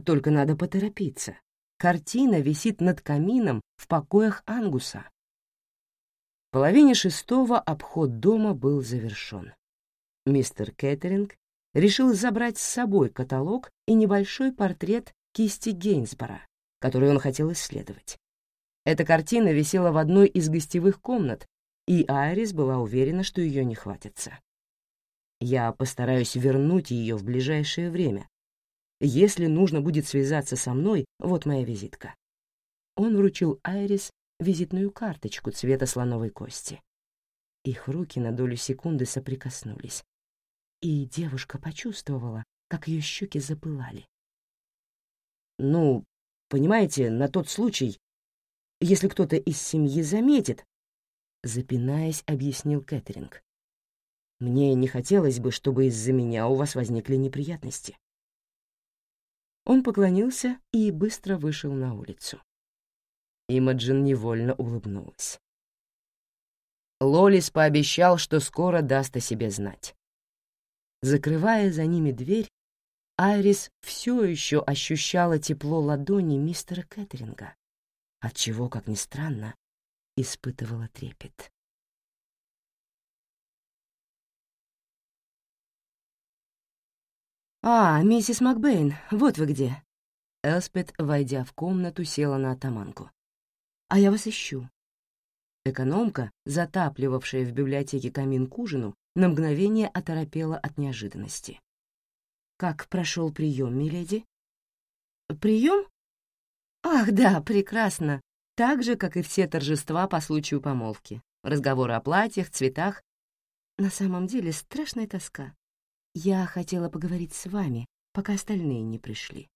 Только надо поторопиться. Картина висит над камином в покоях Ангуса. Половине шестого обход дома был завершен. Мистер Кеттеринг решил забрать с собой каталог и небольшой портрет кисти Гейнсбора, который он хотел исследовать. Эта картина висела в одной из гостевых комнат, и Айрис была уверена, что ее не хватится. Я постараюсь вернуть ее в ближайшее время. Если нужно будет связаться со мной, вот моя визитка». Он вручил Айрис визитную карточку цвета слоновой кости. Их руки на долю секунды соприкоснулись, и девушка почувствовала, как ее щеки запылали. «Ну, понимаете, на тот случай, если кто-то из семьи заметит», запинаясь, объяснил Кэтринг. Мне не хотелось бы, чтобы из-за меня у вас возникли неприятности». Он поклонился и быстро вышел на улицу. Имаджин невольно улыбнулась. Лолис пообещал, что скоро даст о себе знать. Закрывая за ними дверь, Айрис все еще ощущала тепло ладони мистера Кэтеринга, отчего, как ни странно, испытывала трепет. «А, миссис Макбейн, вот вы где!» Элспет, войдя в комнату, села на атаманку. «А я вас ищу». Экономка, затапливавшая в библиотеке камин к ужину, на мгновение оторопела от неожиданности. «Как прошел прием, миледи?» «Прием? Ах, да, прекрасно. Так же, как и все торжества по случаю помолвки. Разговоры о платьях, цветах. На самом деле страшная тоска. Я хотела поговорить с вами, пока остальные не пришли.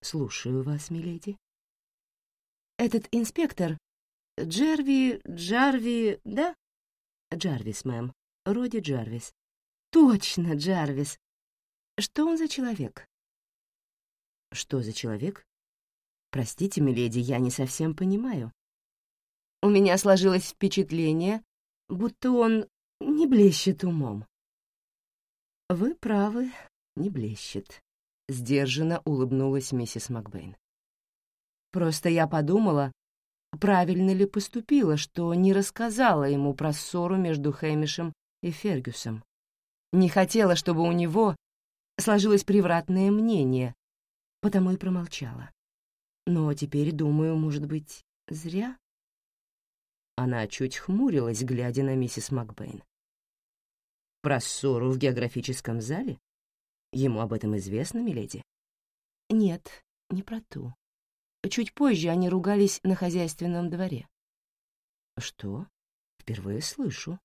Слушаю вас, миледи. Этот инспектор... Джерви... Джарви... Да? Джарвис, мэм. Роди Джарвис. Точно, Джарвис. Что он за человек? Что за человек? Простите, миледи, я не совсем понимаю. У меня сложилось впечатление, будто он не блещет умом. Вы правы, не блещет. Сдержанно улыбнулась миссис Макбейн. Просто я подумала, правильно ли поступила, что не рассказала ему про ссору между Хэмишем и Фергюсом. Не хотела, чтобы у него сложилось превратное мнение, потому и промолчала. Но теперь, думаю, может быть, зря? Она чуть хмурилась, глядя на миссис Макбейн. Про ссору в географическом зале? Ему об этом известно, миледи? Нет, не про ту. Чуть позже они ругались на хозяйственном дворе. Что? Впервые слышу.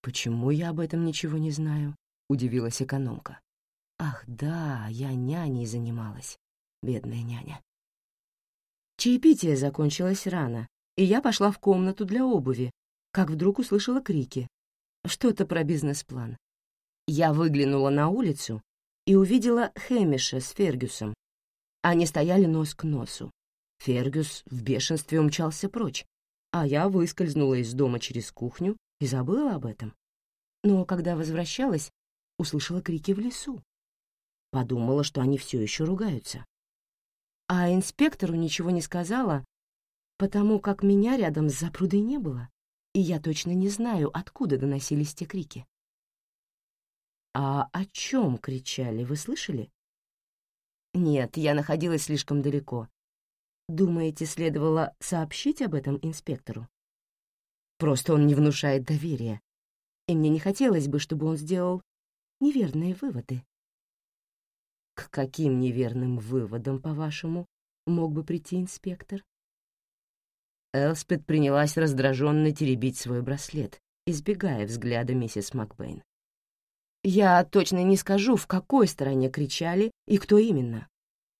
«Почему я об этом ничего не знаю?» — удивилась экономка. «Ах, да, я няней занималась, бедная няня». Чаепитие закончилось рано, и я пошла в комнату для обуви, как вдруг услышала крики. Что-то про бизнес-план. Я выглянула на улицу и увидела Хэмиша с Фергюсом. Они стояли нос к носу. Фергюс в бешенстве умчался прочь, а я выскользнула из дома через кухню и забыла об этом. Но когда возвращалась, услышала крики в лесу. Подумала, что они все еще ругаются. А инспектору ничего не сказала, потому как меня рядом с запрудой не было, и я точно не знаю, откуда доносились те крики. «А о чем кричали, вы слышали?» «Нет, я находилась слишком далеко. Думаете, следовало сообщить об этом инспектору?» «Просто он не внушает доверия, и мне не хотелось бы, чтобы он сделал неверные выводы». «К каким неверным выводам, по-вашему, мог бы прийти инспектор?» Элспет принялась раздраженно теребить свой браслет, избегая взгляда миссис Макбейн. Я точно не скажу, в какой стороне кричали и кто именно.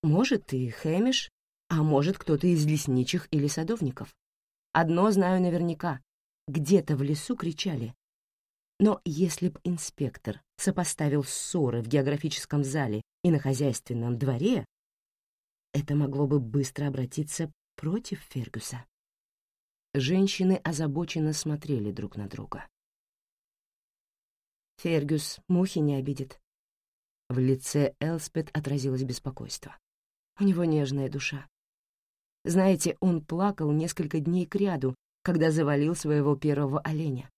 Может, и Хэмиш, а может, кто-то из лесничих или садовников. Одно знаю наверняка — где-то в лесу кричали. Но если б инспектор сопоставил ссоры в географическом зале и на хозяйственном дворе, это могло бы быстро обратиться против Фергюса. Женщины озабоченно смотрели друг на друга. Фергюс мухи не обидит. В лице Элспет отразилось беспокойство. У него нежная душа. Знаете, он плакал несколько дней кряду, когда завалил своего первого оленя.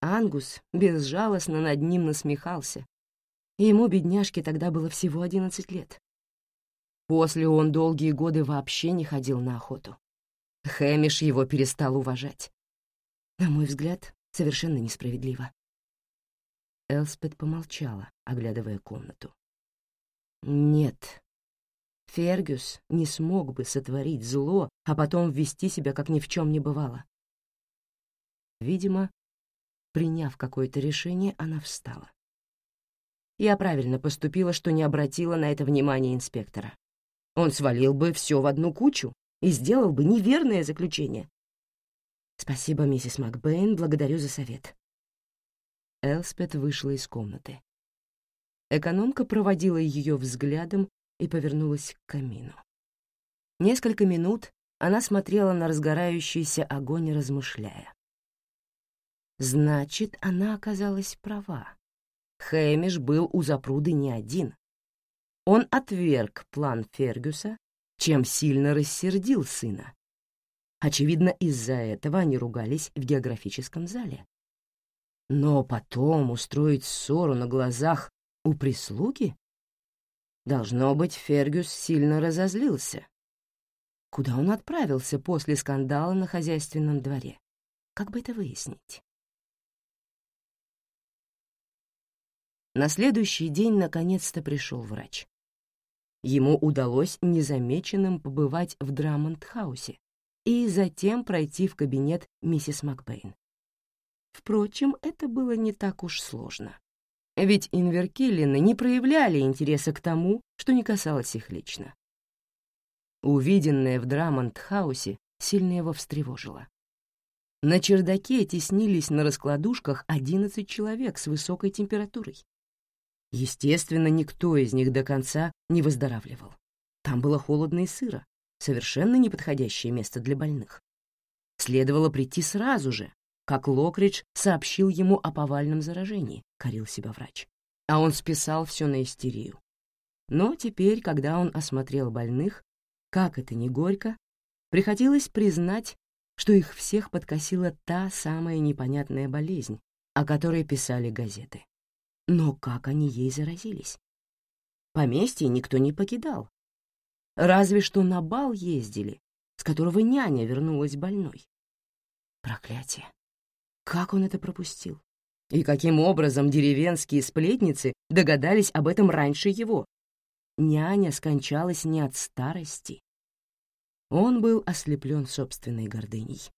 Ангус безжалостно над ним насмехался. Ему, бедняжке, тогда было всего одиннадцать лет. После он долгие годы вообще не ходил на охоту. Хэмиш его перестал уважать. На мой взгляд, совершенно несправедливо. Элспет помолчала, оглядывая комнату. «Нет, Фергюс не смог бы сотворить зло, а потом вести себя, как ни в чем не бывало». Видимо, приняв какое-то решение, она встала. Я правильно поступила, что не обратила на это внимания инспектора. Он свалил бы все в одну кучу и сделал бы неверное заключение. Спасибо, миссис Макбейн, благодарю за совет. Элспет вышла из комнаты. Экономка проводила ее взглядом и повернулась к камину. Несколько минут она смотрела на разгорающийся огонь, размышляя. Значит, она оказалась права. Хэмиш был у запруды не один. Он отверг план Фергюса, чем сильно рассердил сына. Очевидно, из-за этого они ругались в географическом зале. Но потом устроить ссору на глазах у прислуги? Должно быть, Фергюс сильно разозлился. Куда он отправился после скандала на хозяйственном дворе? Как бы это выяснить? На следующий день наконец-то пришел врач. Ему удалось незамеченным побывать в Драмонт-хаусе и затем пройти в кабинет миссис Макбейн. Впрочем, это было не так уж сложно. Ведь Инверкиллины не проявляли интереса к тому, что не касалось их лично. Увиденное в Драмонт-хаусе сильно его встревожило. На чердаке теснились на раскладушках 11 человек с высокой температурой. Естественно, никто из них до конца не выздоравливал. Там было холодно и сыро, совершенно неподходящее место для больных. Следовало прийти сразу же, как Локридж сообщил ему о повальном заражении, корил себя врач. А он списал все на истерию. Но теперь, когда он осмотрел больных, как это ни горько, приходилось признать, что их всех подкосила та самая непонятная болезнь, о которой писали газеты. Но как они ей заразились? Поместье никто не покидал. Разве что на бал ездили, с которого няня вернулась больной. Проклятие. Как он это пропустил? И каким образом деревенские сплетницы догадались об этом раньше его? Няня скончалась не от старости. Он был ослеплен собственной гордыней.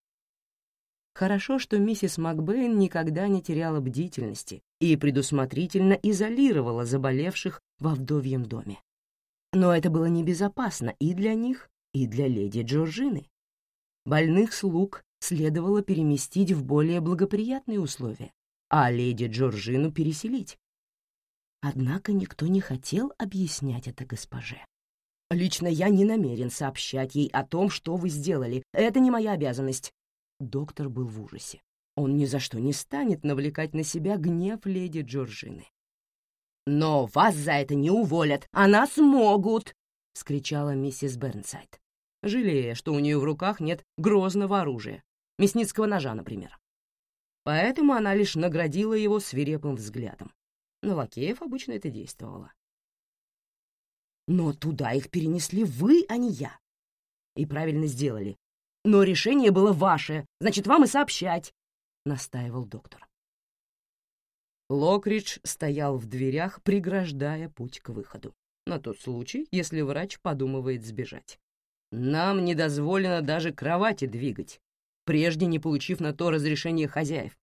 Хорошо, что миссис Макбейн никогда не теряла бдительности и предусмотрительно изолировала заболевших во вдовьем доме. Но это было небезопасно и для них, и для леди Джорджины. Больных слуг следовало переместить в более благоприятные условия, а леди Джорджину переселить. Однако никто не хотел объяснять это госпоже. «Лично я не намерен сообщать ей о том, что вы сделали. Это не моя обязанность. Доктор был в ужасе. Он ни за что не станет навлекать на себя гнев леди Джорджины. «Но вас за это не уволят, а нас могут!» — скричала миссис Бернсайд, жалея, что у нее в руках нет грозного оружия, мясницкого ножа, например. Поэтому она лишь наградила его свирепым взглядом. На лакеев обычно это действовало. «Но туда их перенесли вы, а не я. И правильно сделали, но решение было ваше, значит, вам и сообщать», — настаивал доктор. Локридж стоял в дверях, преграждая путь к выходу, на тот случай, если врач подумывает сбежать. «Нам не дозволено даже кровати двигать, прежде не получив на то разрешение хозяев.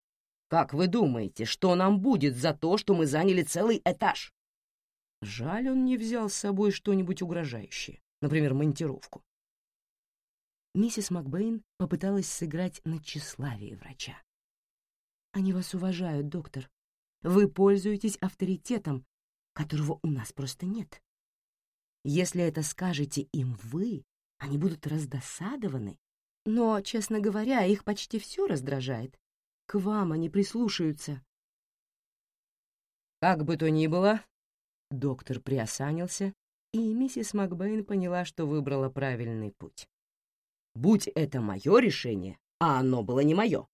Как вы думаете, что нам будет за то, что мы заняли целый этаж?» Жаль, он не взял с собой что-нибудь угрожающее, например, монтировку миссис Макбейн попыталась сыграть на тщеславие врача. «Они вас уважают, доктор. Вы пользуетесь авторитетом, которого у нас просто нет. Если это скажете им вы, они будут раздосадованы. Но, честно говоря, их почти все раздражает. К вам они прислушаются». Как бы то ни было, доктор приосанился, и миссис Макбейн поняла, что выбрала правильный путь. Будь это мое решение, а оно было не мое,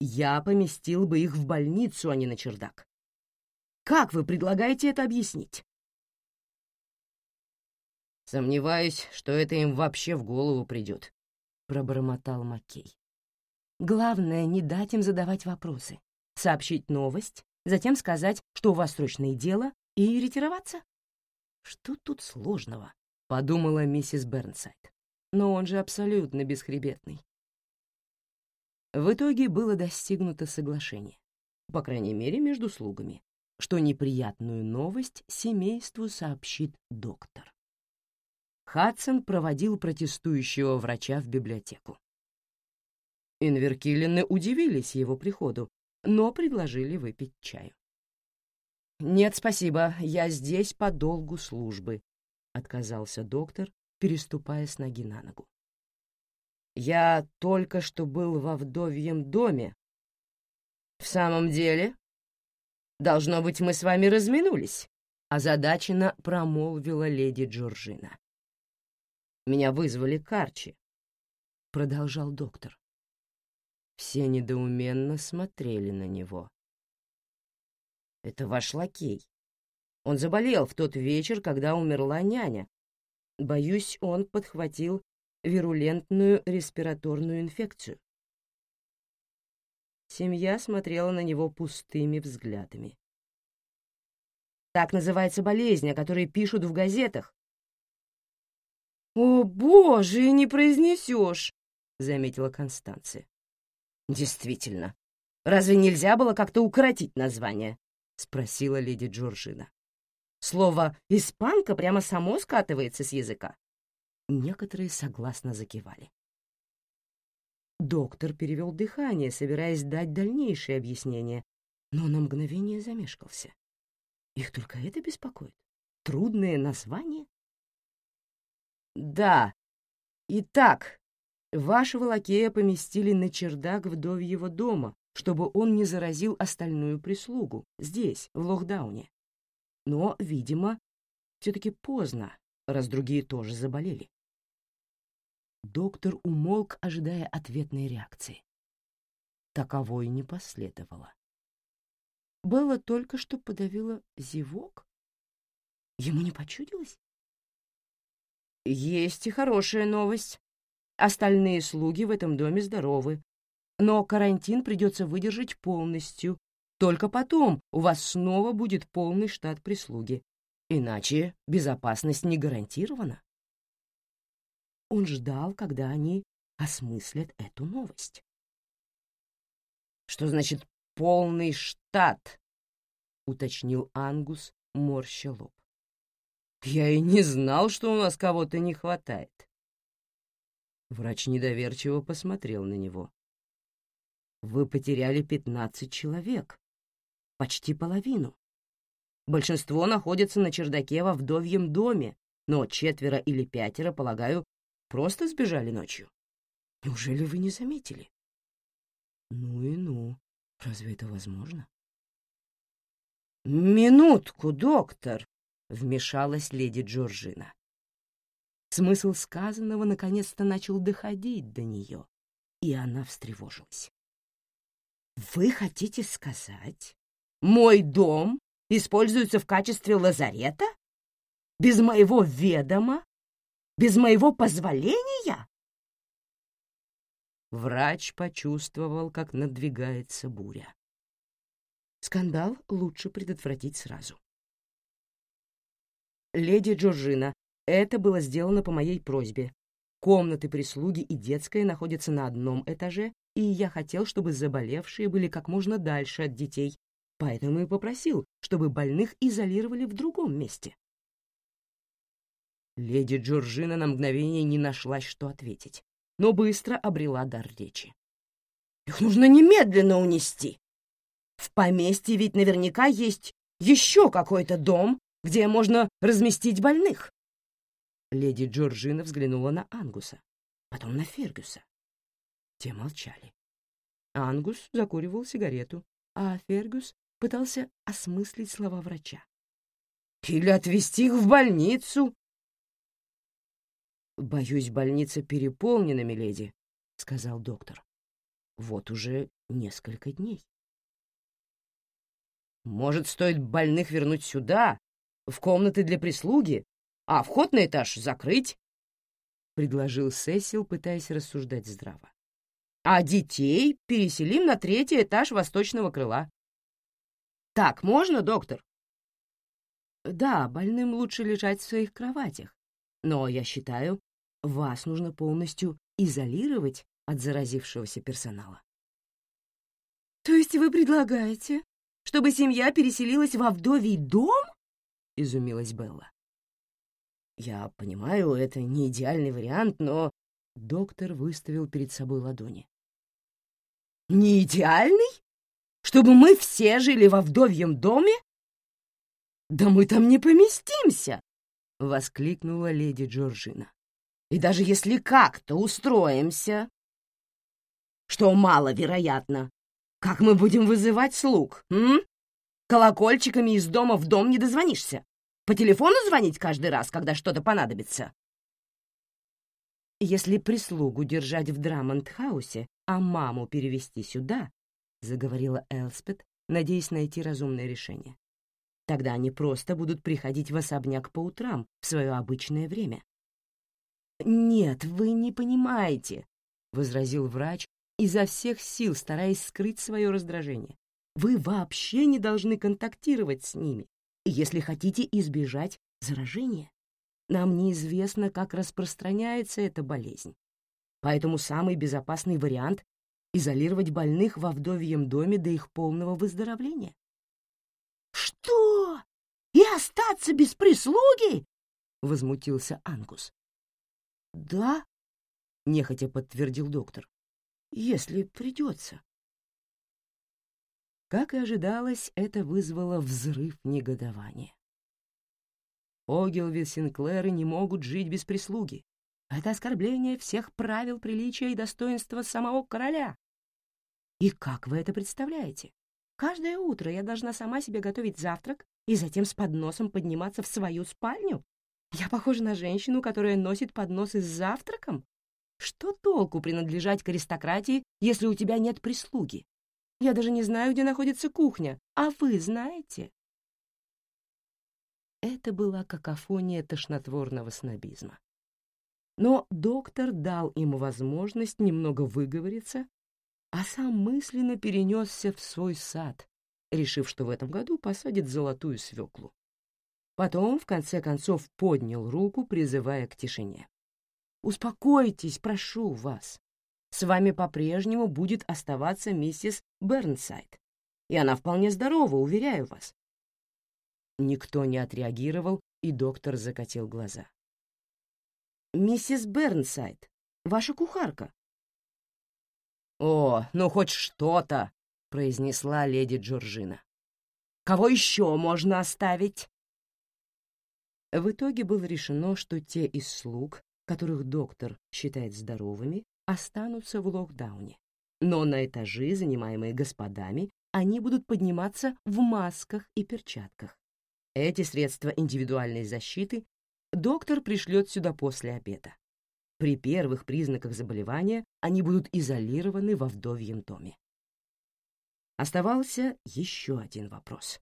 я поместил бы их в больницу, а не на чердак. Как вы предлагаете это объяснить? Сомневаюсь, что это им вообще в голову придет, пробормотал Маккей. Главное, не дать им задавать вопросы, сообщить новость, затем сказать, что у вас срочное дело, и ретироваться. Что тут сложного? подумала миссис Бернсайд но он же абсолютно бесхребетный. В итоге было достигнуто соглашение, по крайней мере, между слугами, что неприятную новость семейству сообщит доктор. Хадсон проводил протестующего врача в библиотеку. Инверкиллины удивились его приходу, но предложили выпить чаю. «Нет, спасибо, я здесь по долгу службы», — отказался доктор, переступая с ноги на ногу. «Я только что был во вдовьем доме». «В самом деле? Должно быть, мы с вами разминулись», — озадаченно промолвила леди Джорджина. «Меня вызвали Карчи», — продолжал доктор. Все недоуменно смотрели на него. Это ваш лакей. Он заболел в тот вечер, когда умерла няня. Боюсь, он подхватил вирулентную респираторную инфекцию. Семья смотрела на него пустыми взглядами. Так называется болезнь, о которой пишут в газетах. «О, боже, не произнесешь!» — заметила Констанция. «Действительно, разве нельзя было как-то укоротить название?» — спросила леди Джорджина. Слово «испанка» прямо само скатывается с языка. Некоторые согласно закивали. Доктор перевел дыхание, собираясь дать дальнейшее объяснение, но на мгновение замешкался. Их только это беспокоит? Трудное название? Да. Итак, вашего лакея поместили на чердак вдовьего дома, чтобы он не заразил остальную прислугу здесь, в Лохдауне. Но, видимо, все-таки поздно, раз другие тоже заболели. Доктор умолк, ожидая ответной реакции. Таковой не последовало. Белла только что подавила зевок. Ему не почудилось? Есть и хорошая новость. Остальные слуги в этом доме здоровы, но карантин придется выдержать полностью. Только потом у вас снова будет полный штат прислуги. Иначе безопасность не гарантирована. Он ждал, когда они осмыслят эту новость. «Что значит полный штат?» — уточнил Ангус, морща лоб. «Я и не знал, что у нас кого-то не хватает». Врач недоверчиво посмотрел на него. Вы потеряли 15 человек. Почти половину. Большинство находится на чердаке во вдовьем доме, но четверо или пятеро, полагаю, просто сбежали ночью. Неужели вы не заметили? Ну и ну, разве это возможно? Минутку, доктор, вмешалась леди Джорджина. Смысл сказанного наконец-то начал доходить до нее, и она встревожилась. Вы хотите сказать, мой дом используется в качестве лазарета? Без моего ведома? Без моего позволения? Врач почувствовал, как надвигается буря. Скандал лучше предотвратить сразу. Леди Джорджина, это было сделано по моей просьбе. Комнаты прислуги и детская находятся на одном этаже, и я хотел, чтобы заболевшие были как можно дальше от детей, поэтому и попросил, чтобы больных изолировали в другом месте. Леди Джорджина на мгновение не нашлась, что ответить, но быстро обрела дар речи. «Их нужно немедленно унести! В поместье ведь наверняка есть еще какой-то дом, где можно разместить больных!» Леди Джорджина взглянула на Ангуса, потом на Фергюса. Те молчали. Ангус закуривал сигарету, а Фергюс пытался осмыслить слова врача. «Или отвезти их в больницу!» «Боюсь, больница переполнена, миледи», — сказал доктор. «Вот уже несколько дней». «Может, стоит больных вернуть сюда, в комнаты для прислуги, а вход на этаж закрыть?» — предложил Сесил, пытаясь рассуждать здраво а детей переселим на третий этаж восточного крыла. Так можно, доктор? Да, больным лучше лежать в своих кроватях, но я считаю, вас нужно полностью изолировать от заразившегося персонала. То есть вы предлагаете, чтобы семья переселилась во вдовий дом? Изумилась Белла. Я понимаю, это не идеальный вариант, но доктор выставил перед собой ладони. Не идеальный? Чтобы мы все жили во вдовьем доме? Да мы там не поместимся!» — воскликнула леди Джорджина. «И даже если как-то устроимся, что маловероятно, как мы будем вызывать слуг, м? Колокольчиками из дома в дом не дозвонишься. По телефону звонить каждый раз, когда что-то понадобится?» «Если прислугу держать в Драмонт-хаусе, а маму перевести сюда», — заговорила Элспет, надеясь найти разумное решение. Тогда они просто будут приходить в особняк по утрам в свое обычное время. «Нет, вы не понимаете», — возразил врач, изо всех сил стараясь скрыть свое раздражение. «Вы вообще не должны контактировать с ними, если хотите избежать заражения. Нам неизвестно, как распространяется эта болезнь. Поэтому самый безопасный вариант — изолировать больных во вдовьем доме до их полного выздоровления. «Что? И остаться без прислуги?» — возмутился Ангус. «Да», — нехотя подтвердил доктор, — «если придется». Как и ожидалось, это вызвало взрыв негодования. Огилви Синклеры не могут жить без прислуги. Это оскорбление всех правил приличия и достоинства самого короля. И как вы это представляете? Каждое утро я должна сама себе готовить завтрак и затем с подносом подниматься в свою спальню? Я похожа на женщину, которая носит подносы с завтраком? Что толку принадлежать к аристократии, если у тебя нет прислуги? Я даже не знаю, где находится кухня, а вы знаете?» Это была какофония тошнотворного снобизма. Но доктор дал им возможность немного выговориться а сам мысленно перенесся в свой сад, решив, что в этом году посадит золотую свеклу. Потом, в конце концов, поднял руку, призывая к тишине. «Успокойтесь, прошу вас. С вами по-прежнему будет оставаться миссис Бернсайд, и она вполне здорова, уверяю вас». Никто не отреагировал, и доктор закатил глаза. «Миссис Бернсайд, ваша кухарка», «О, ну хоть что-то!» — произнесла леди Джорджина. «Кого еще можно оставить?» В итоге было решено, что те из слуг, которых доктор считает здоровыми, останутся в локдауне. Но на этажи, занимаемые господами, они будут подниматься в масках и перчатках. Эти средства индивидуальной защиты доктор пришлет сюда после обеда. При первых признаках заболевания они будут изолированы во вдовьем доме. Оставался еще один вопрос.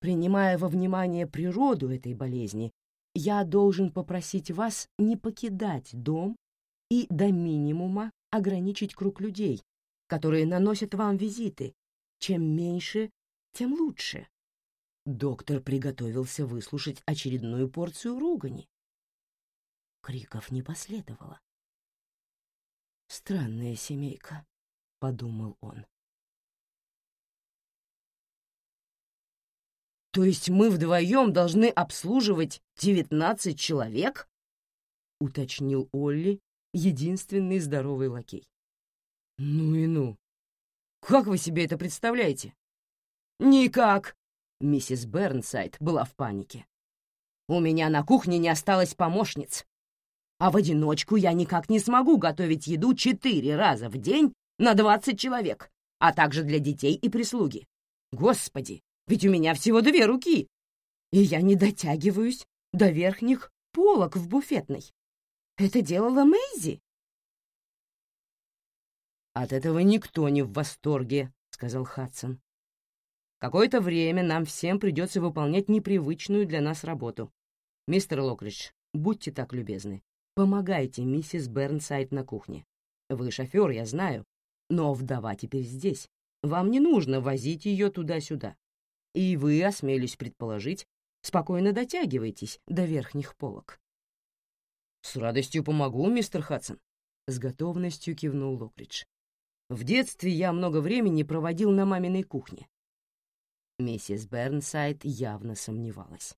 Принимая во внимание природу этой болезни, я должен попросить вас не покидать дом и до минимума ограничить круг людей, которые наносят вам визиты. Чем меньше, тем лучше. Доктор приготовился выслушать очередную порцию ругани. Криков не последовало. «Странная семейка», — подумал он. «То есть мы вдвоем должны обслуживать девятнадцать человек?» — уточнил Олли, единственный здоровый лакей. «Ну и ну! Как вы себе это представляете?» «Никак!» — миссис Бернсайд была в панике. «У меня на кухне не осталось помощниц а в одиночку я никак не смогу готовить еду четыре раза в день на двадцать человек, а также для детей и прислуги. Господи, ведь у меня всего две руки, и я не дотягиваюсь до верхних полок в буфетной. Это делала Мэйзи. «От этого никто не в восторге», — сказал Хадсон. «Какое-то время нам всем придется выполнять непривычную для нас работу. Мистер Локридж, будьте так любезны, Помогайте миссис Бернсайд на кухне. Вы шофер, я знаю, но вдова теперь здесь. Вам не нужно возить ее туда-сюда. И вы, осмелюсь предположить, спокойно дотягиваетесь до верхних полок. «С радостью помогу, мистер Хадсон», — с готовностью кивнул Локридж. «В детстве я много времени проводил на маминой кухне». Миссис Бернсайд явно сомневалась.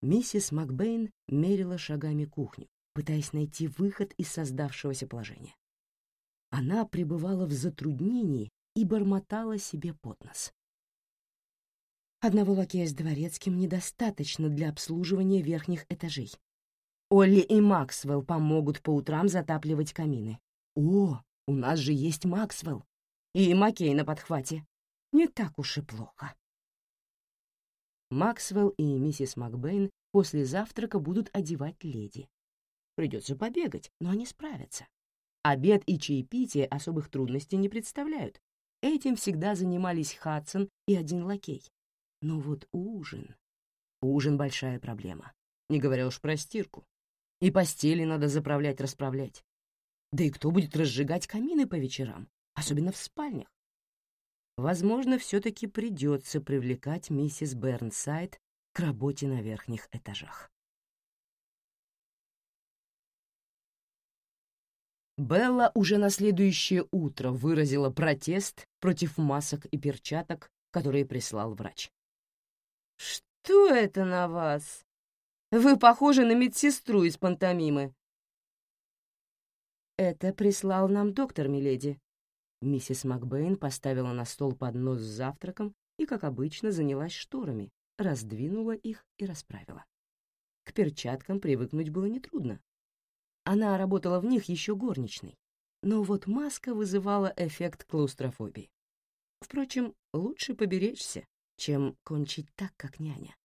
Миссис Макбейн мерила шагами кухню, пытаясь найти выход из создавшегося положения. она пребывала в затруднении и бормотала себе под нос. Одного лакея с дворецким недостаточно для обслуживания верхних этажей. Олли и Максвелл помогут по утрам затапливать камины. О, у нас же есть Максвелл. И Маккей на подхвате. Не так уж и плохо. Максвелл и миссис Макбейн после завтрака будут одевать леди. Придется побегать, но они справятся. Обед и чаепитие особых трудностей не представляют. Этим всегда занимались Хадсон и один лакей. Но вот ужин... Ужин — большая проблема, не говоря уж про стирку. И постели надо заправлять-расправлять. Да и кто будет разжигать камины по вечерам, особенно в спальнях? Возможно, все-таки придется привлекать миссис Бернсайд к работе на верхних этажах. Белла уже на следующее утро выразила протест против масок и перчаток, которые прислал врач. «Что это на вас? Вы похожи на медсестру из пантомимы». «Это прислал нам доктор, миледи». Миссис Макбейн поставила на стол поднос с завтраком и, как обычно, занялась шторами, раздвинула их и расправила. К перчаткам привыкнуть было нетрудно. Она работала в них еще горничной, но вот маска вызывала эффект клаустрофобии. Впрочем, лучше поберечься, чем кончить так, как няня.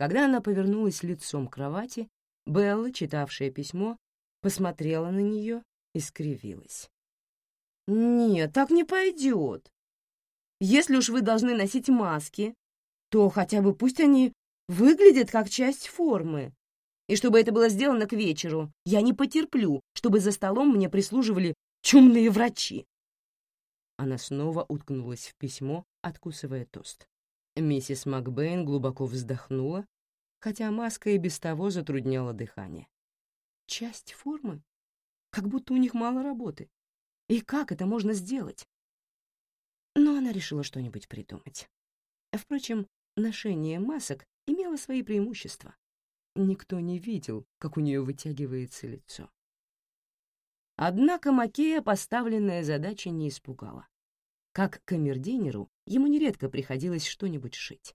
Когда она повернулась лицом к кровати, Белла, читавшая письмо, посмотрела на нее и скривилась. «Нет, так не пойдет. Если уж вы должны носить маски, то хотя бы пусть они выглядят как часть формы. И чтобы это было сделано к вечеру, я не потерплю, чтобы за столом мне прислуживали чумные врачи. Она снова уткнулась в письмо, откусывая тост. Миссис Макбейн глубоко вздохнула, хотя маска и без того затрудняла дыхание. Часть формы? Как будто у них мало работы. И как это можно сделать? Но она решила что-нибудь придумать. Впрочем, ношение масок имело свои преимущества. Никто не видел, как у нее вытягивается лицо. Однако Макея поставленная задача не испугала. Как камердинеру ему нередко приходилось что-нибудь шить.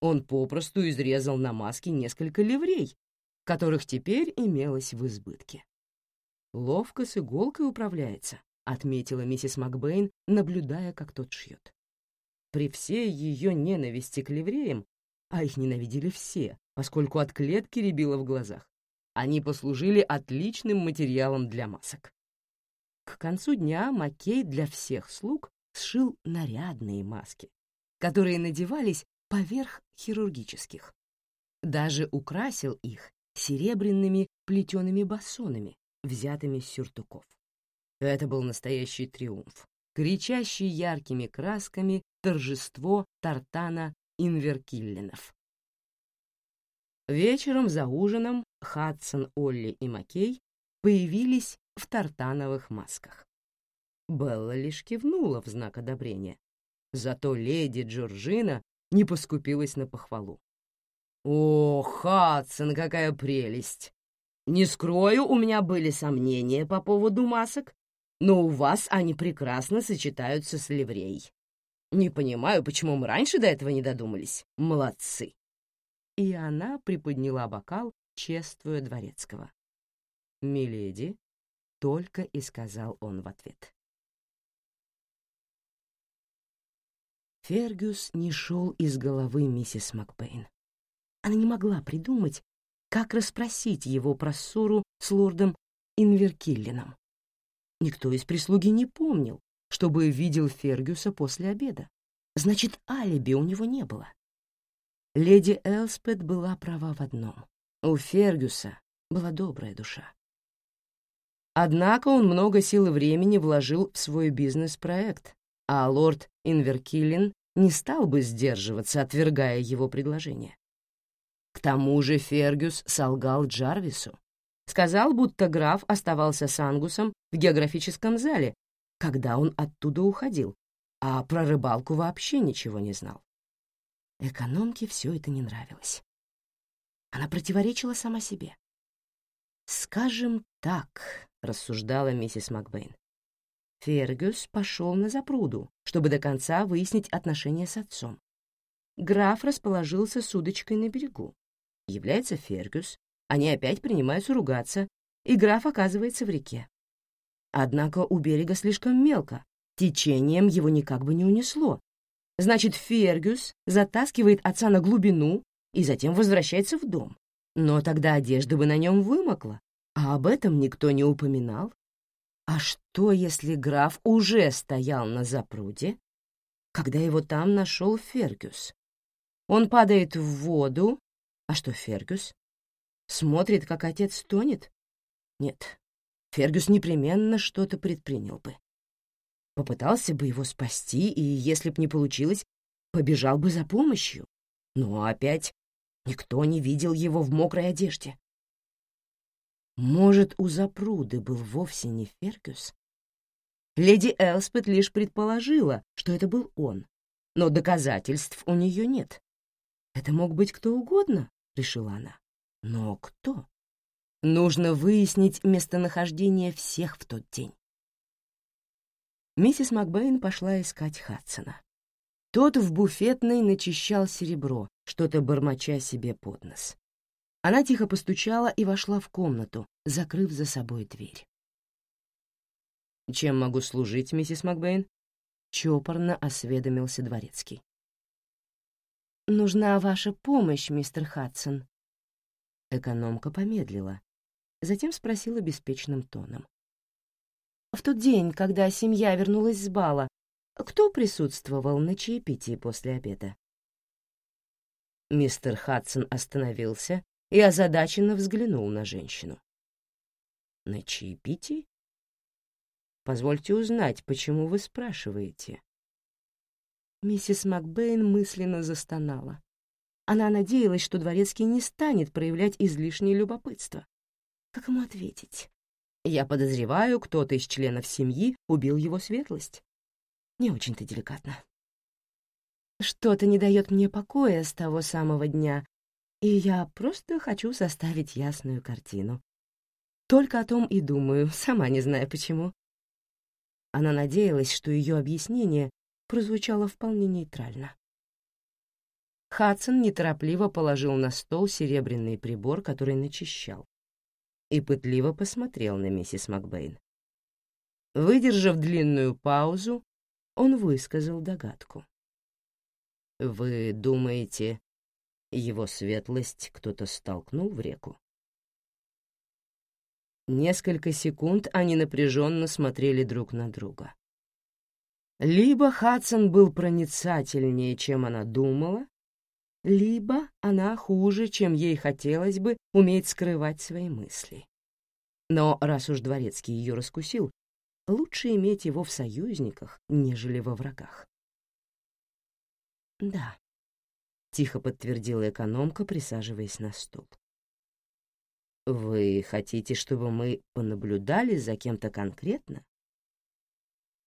Он попросту изрезал на маске несколько ливрей, которых теперь имелось в избытке. «Ловко с иголкой управляется», — отметила миссис Макбейн, наблюдая, как тот шьет. При всей ее ненависти к ливреям, а их ненавидели все, поскольку от клетки рябило в глазах, они послужили отличным материалом для масок. К концу дня Маккей для всех слуг сшил нарядные маски, которые надевались поверх хирургических. Даже украсил их серебряными плетеными басонами, взятыми с сюртуков. Это был настоящий триумф, кричащий яркими красками торжество Тартана Инверкилленов. Вечером за ужином Хадсон, Олли и Маккей появились в тартановых масках. Белла лишь кивнула в знак одобрения. Зато леди Джорджина не поскупилась на похвалу. «О, Хадсон, какая прелесть! Не скрою, у меня были сомнения по поводу масок, но у вас они прекрасно сочетаются с ливреей. Не понимаю, почему мы раньше до этого не додумались. Молодцы!» И она приподняла бокал, чествуя дворецкого. «Миледи», — только и сказал он в ответ. Фергюс не шел из головы миссис Макбейн. Она не могла придумать, как расспросить его про ссору с лордом Инверкиллином. Никто из прислуги не помнил, чтобы видел Фергюса после обеда. Значит, алиби у него не было. Леди Элспет была права в одном. У Фергюса была добрая душа. Однако он много сил и времени вложил в свой бизнес-проект, а лорд Инверкиллин не стал бы сдерживаться, отвергая его предложение. К тому же Фергюс солгал Джарвису. Сказал, будто граф оставался с Ангусом в географическом зале, когда он оттуда уходил, а про рыбалку вообще ничего не знал. Экономке все это не нравилось. Она противоречила сама себе. «Скажем так», — рассуждала миссис Макбейн. Фергюс пошел на запруду, чтобы до конца выяснить отношения с отцом. Граф расположился с удочкой на берегу. Является Фергюс, они опять принимаются ругаться, и граф оказывается в реке. Однако у берега слишком мелко, течением его никак бы не унесло. Значит, Фергюс затаскивает отца на глубину и затем возвращается в дом. Но тогда одежда бы на нем вымокла, а об этом никто не упоминал. А что, если граф уже стоял на запруде, когда его там нашел Фергюс? Он падает в воду, а что Фергюс? Смотрит, как отец тонет? Нет, Фергюс непременно что-то предпринял бы. Попытался бы его спасти, и, если б не получилось, побежал бы за помощью. Но опять никто не видел его в мокрой одежде. Может, у запруды был вовсе не Фергюс? Леди Элспет лишь предположила, что это был он, но доказательств у нее нет. «Это мог быть кто угодно», — решила она. «Но кто?» Нужно выяснить местонахождение всех в тот день. Миссис Макбейн пошла искать Хадсона. Тот в буфетной начищал серебро, что-то бормоча себе под нос. Она тихо постучала и вошла в комнату, закрыв за собой дверь. «Чем могу служить, миссис Макбейн?» — чопорно осведомился дворецкий. «Нужна ваша помощь, мистер Хадсон». Экономка помедлила, затем спросила беспечным тоном. «В тот день, когда семья вернулась с бала, кто присутствовал на чаепитии после обеда?» Мистер Хадсон остановился и озадаченно взглянул на женщину. «На чаепитии? Позвольте узнать, почему вы спрашиваете?» Миссис Макбейн мысленно застонала. Она надеялась, что дворецкий не станет проявлять излишнее любопытство. Как ему ответить? «Я подозреваю, кто-то из членов семьи убил его светлость». Не очень-то деликатно. Что-то не дает мне покоя с того самого дня, и я просто хочу составить ясную картину. Только о том и думаю, <laughs> сама не знаю почему. Она надеялась, что ее объяснение прозвучало вполне нейтрально. Хадсон неторопливо положил на стол серебряный прибор, который начищал, и пытливо посмотрел на миссис Макбейн. Выдержав длинную паузу, он высказал догадку. «Вы думаете, его светлость кто-то столкнул в реку. Несколько секунд они напряженно смотрели друг на друга. Либо Хадсон был проницательнее, чем она думала, либо она хуже, чем ей хотелось бы, уметь скрывать свои мысли. Но раз уж Дворецкий ее раскусил, лучше иметь его в союзниках, нежели во врагах. Да, — тихо подтвердила экономка, присаживаясь на стул. «Вы хотите, чтобы мы понаблюдали за кем-то конкретно?»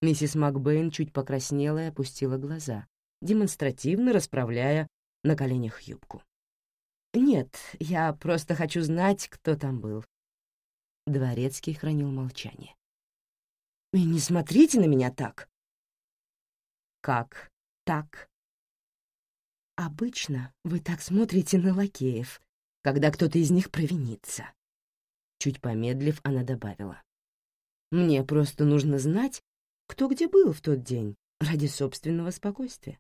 Миссис Макбейн чуть покраснела и опустила глаза, демонстративно расправляя на коленях юбку. «Нет, я просто хочу знать, кто там был». Дворецкий хранил молчание. «И не смотрите на меня так!» «Как так?» Обычно вы так смотрите на лакеев, когда кто-то из них провинится. Чуть помедлив, она добавила. Мне просто нужно знать, кто где был в тот день, ради собственного спокойствия.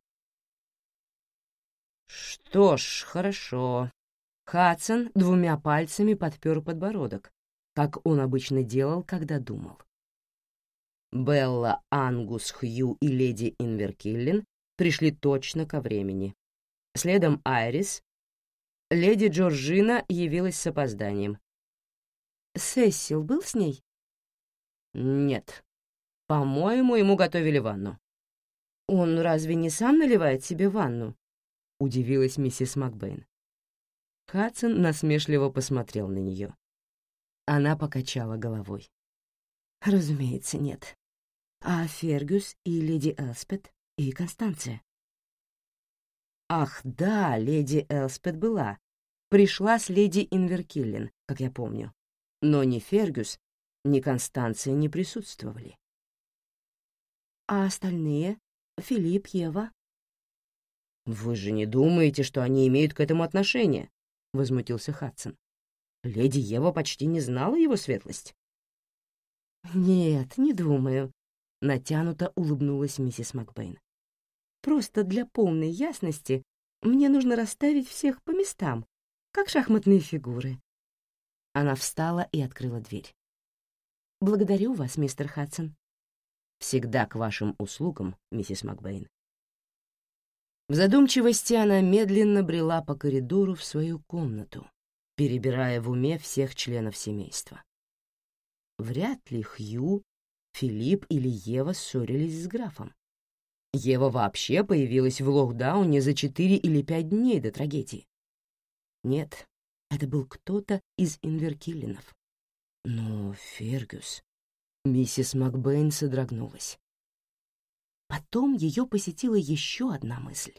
Что ж, хорошо. Хадсон двумя пальцами подпер подбородок, как он обычно делал, когда думал. Белла, Ангус, Хью и леди Инверкиллен пришли точно ко времени, Следом Айрис. Леди Джорджина явилась с опозданием. «Сессил был с ней?» «Нет. По-моему, ему готовили ванну». «Он разве не сам наливает себе ванну?» — удивилась миссис Макбейн. Хадсон насмешливо посмотрел на нее. Она покачала головой. «Разумеется, нет. А Фергюс и леди Элспет и Констанция?» Ах, да, леди Элспет была. Пришла с леди Инверкиллен, как я помню. Но ни Фергюс, ни Констанция не присутствовали. А остальные? Филипп, Ева? «Вы же не думаете, что они имеют к этому отношение?» — возмутился Хадсон. «Леди Ева почти не знала его светлость». «Нет, не думаю», — натянуто улыбнулась миссис Макбейн. «Просто для полной ясности мне нужно расставить всех по местам, как шахматные фигуры». Она встала и открыла дверь. «Благодарю вас, мистер Хадсон». «Всегда к вашим услугам, миссис Макбейн». В задумчивости она медленно брела по коридору в свою комнату, перебирая в уме всех членов семейства. Вряд ли Хью, Филипп или Ева ссорились с графом. Ева вообще появилась в Лохдауне за четыре или пять дней до трагедии. Нет, это был кто-то из Инверкиллинов. Но Фергюс... Миссис Макбейн содрогнулась. Потом ее посетила еще одна мысль.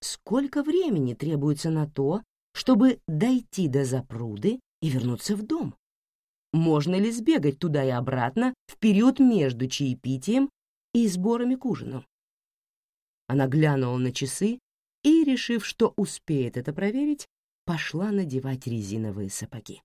Сколько времени требуется на то, чтобы дойти до запруды и вернуться в дом? Можно ли сбегать туда и обратно в период между чаепитием и сборами к ужину? Она глянула на часы и, решив, что успеет это проверить, пошла надевать резиновые сапоги.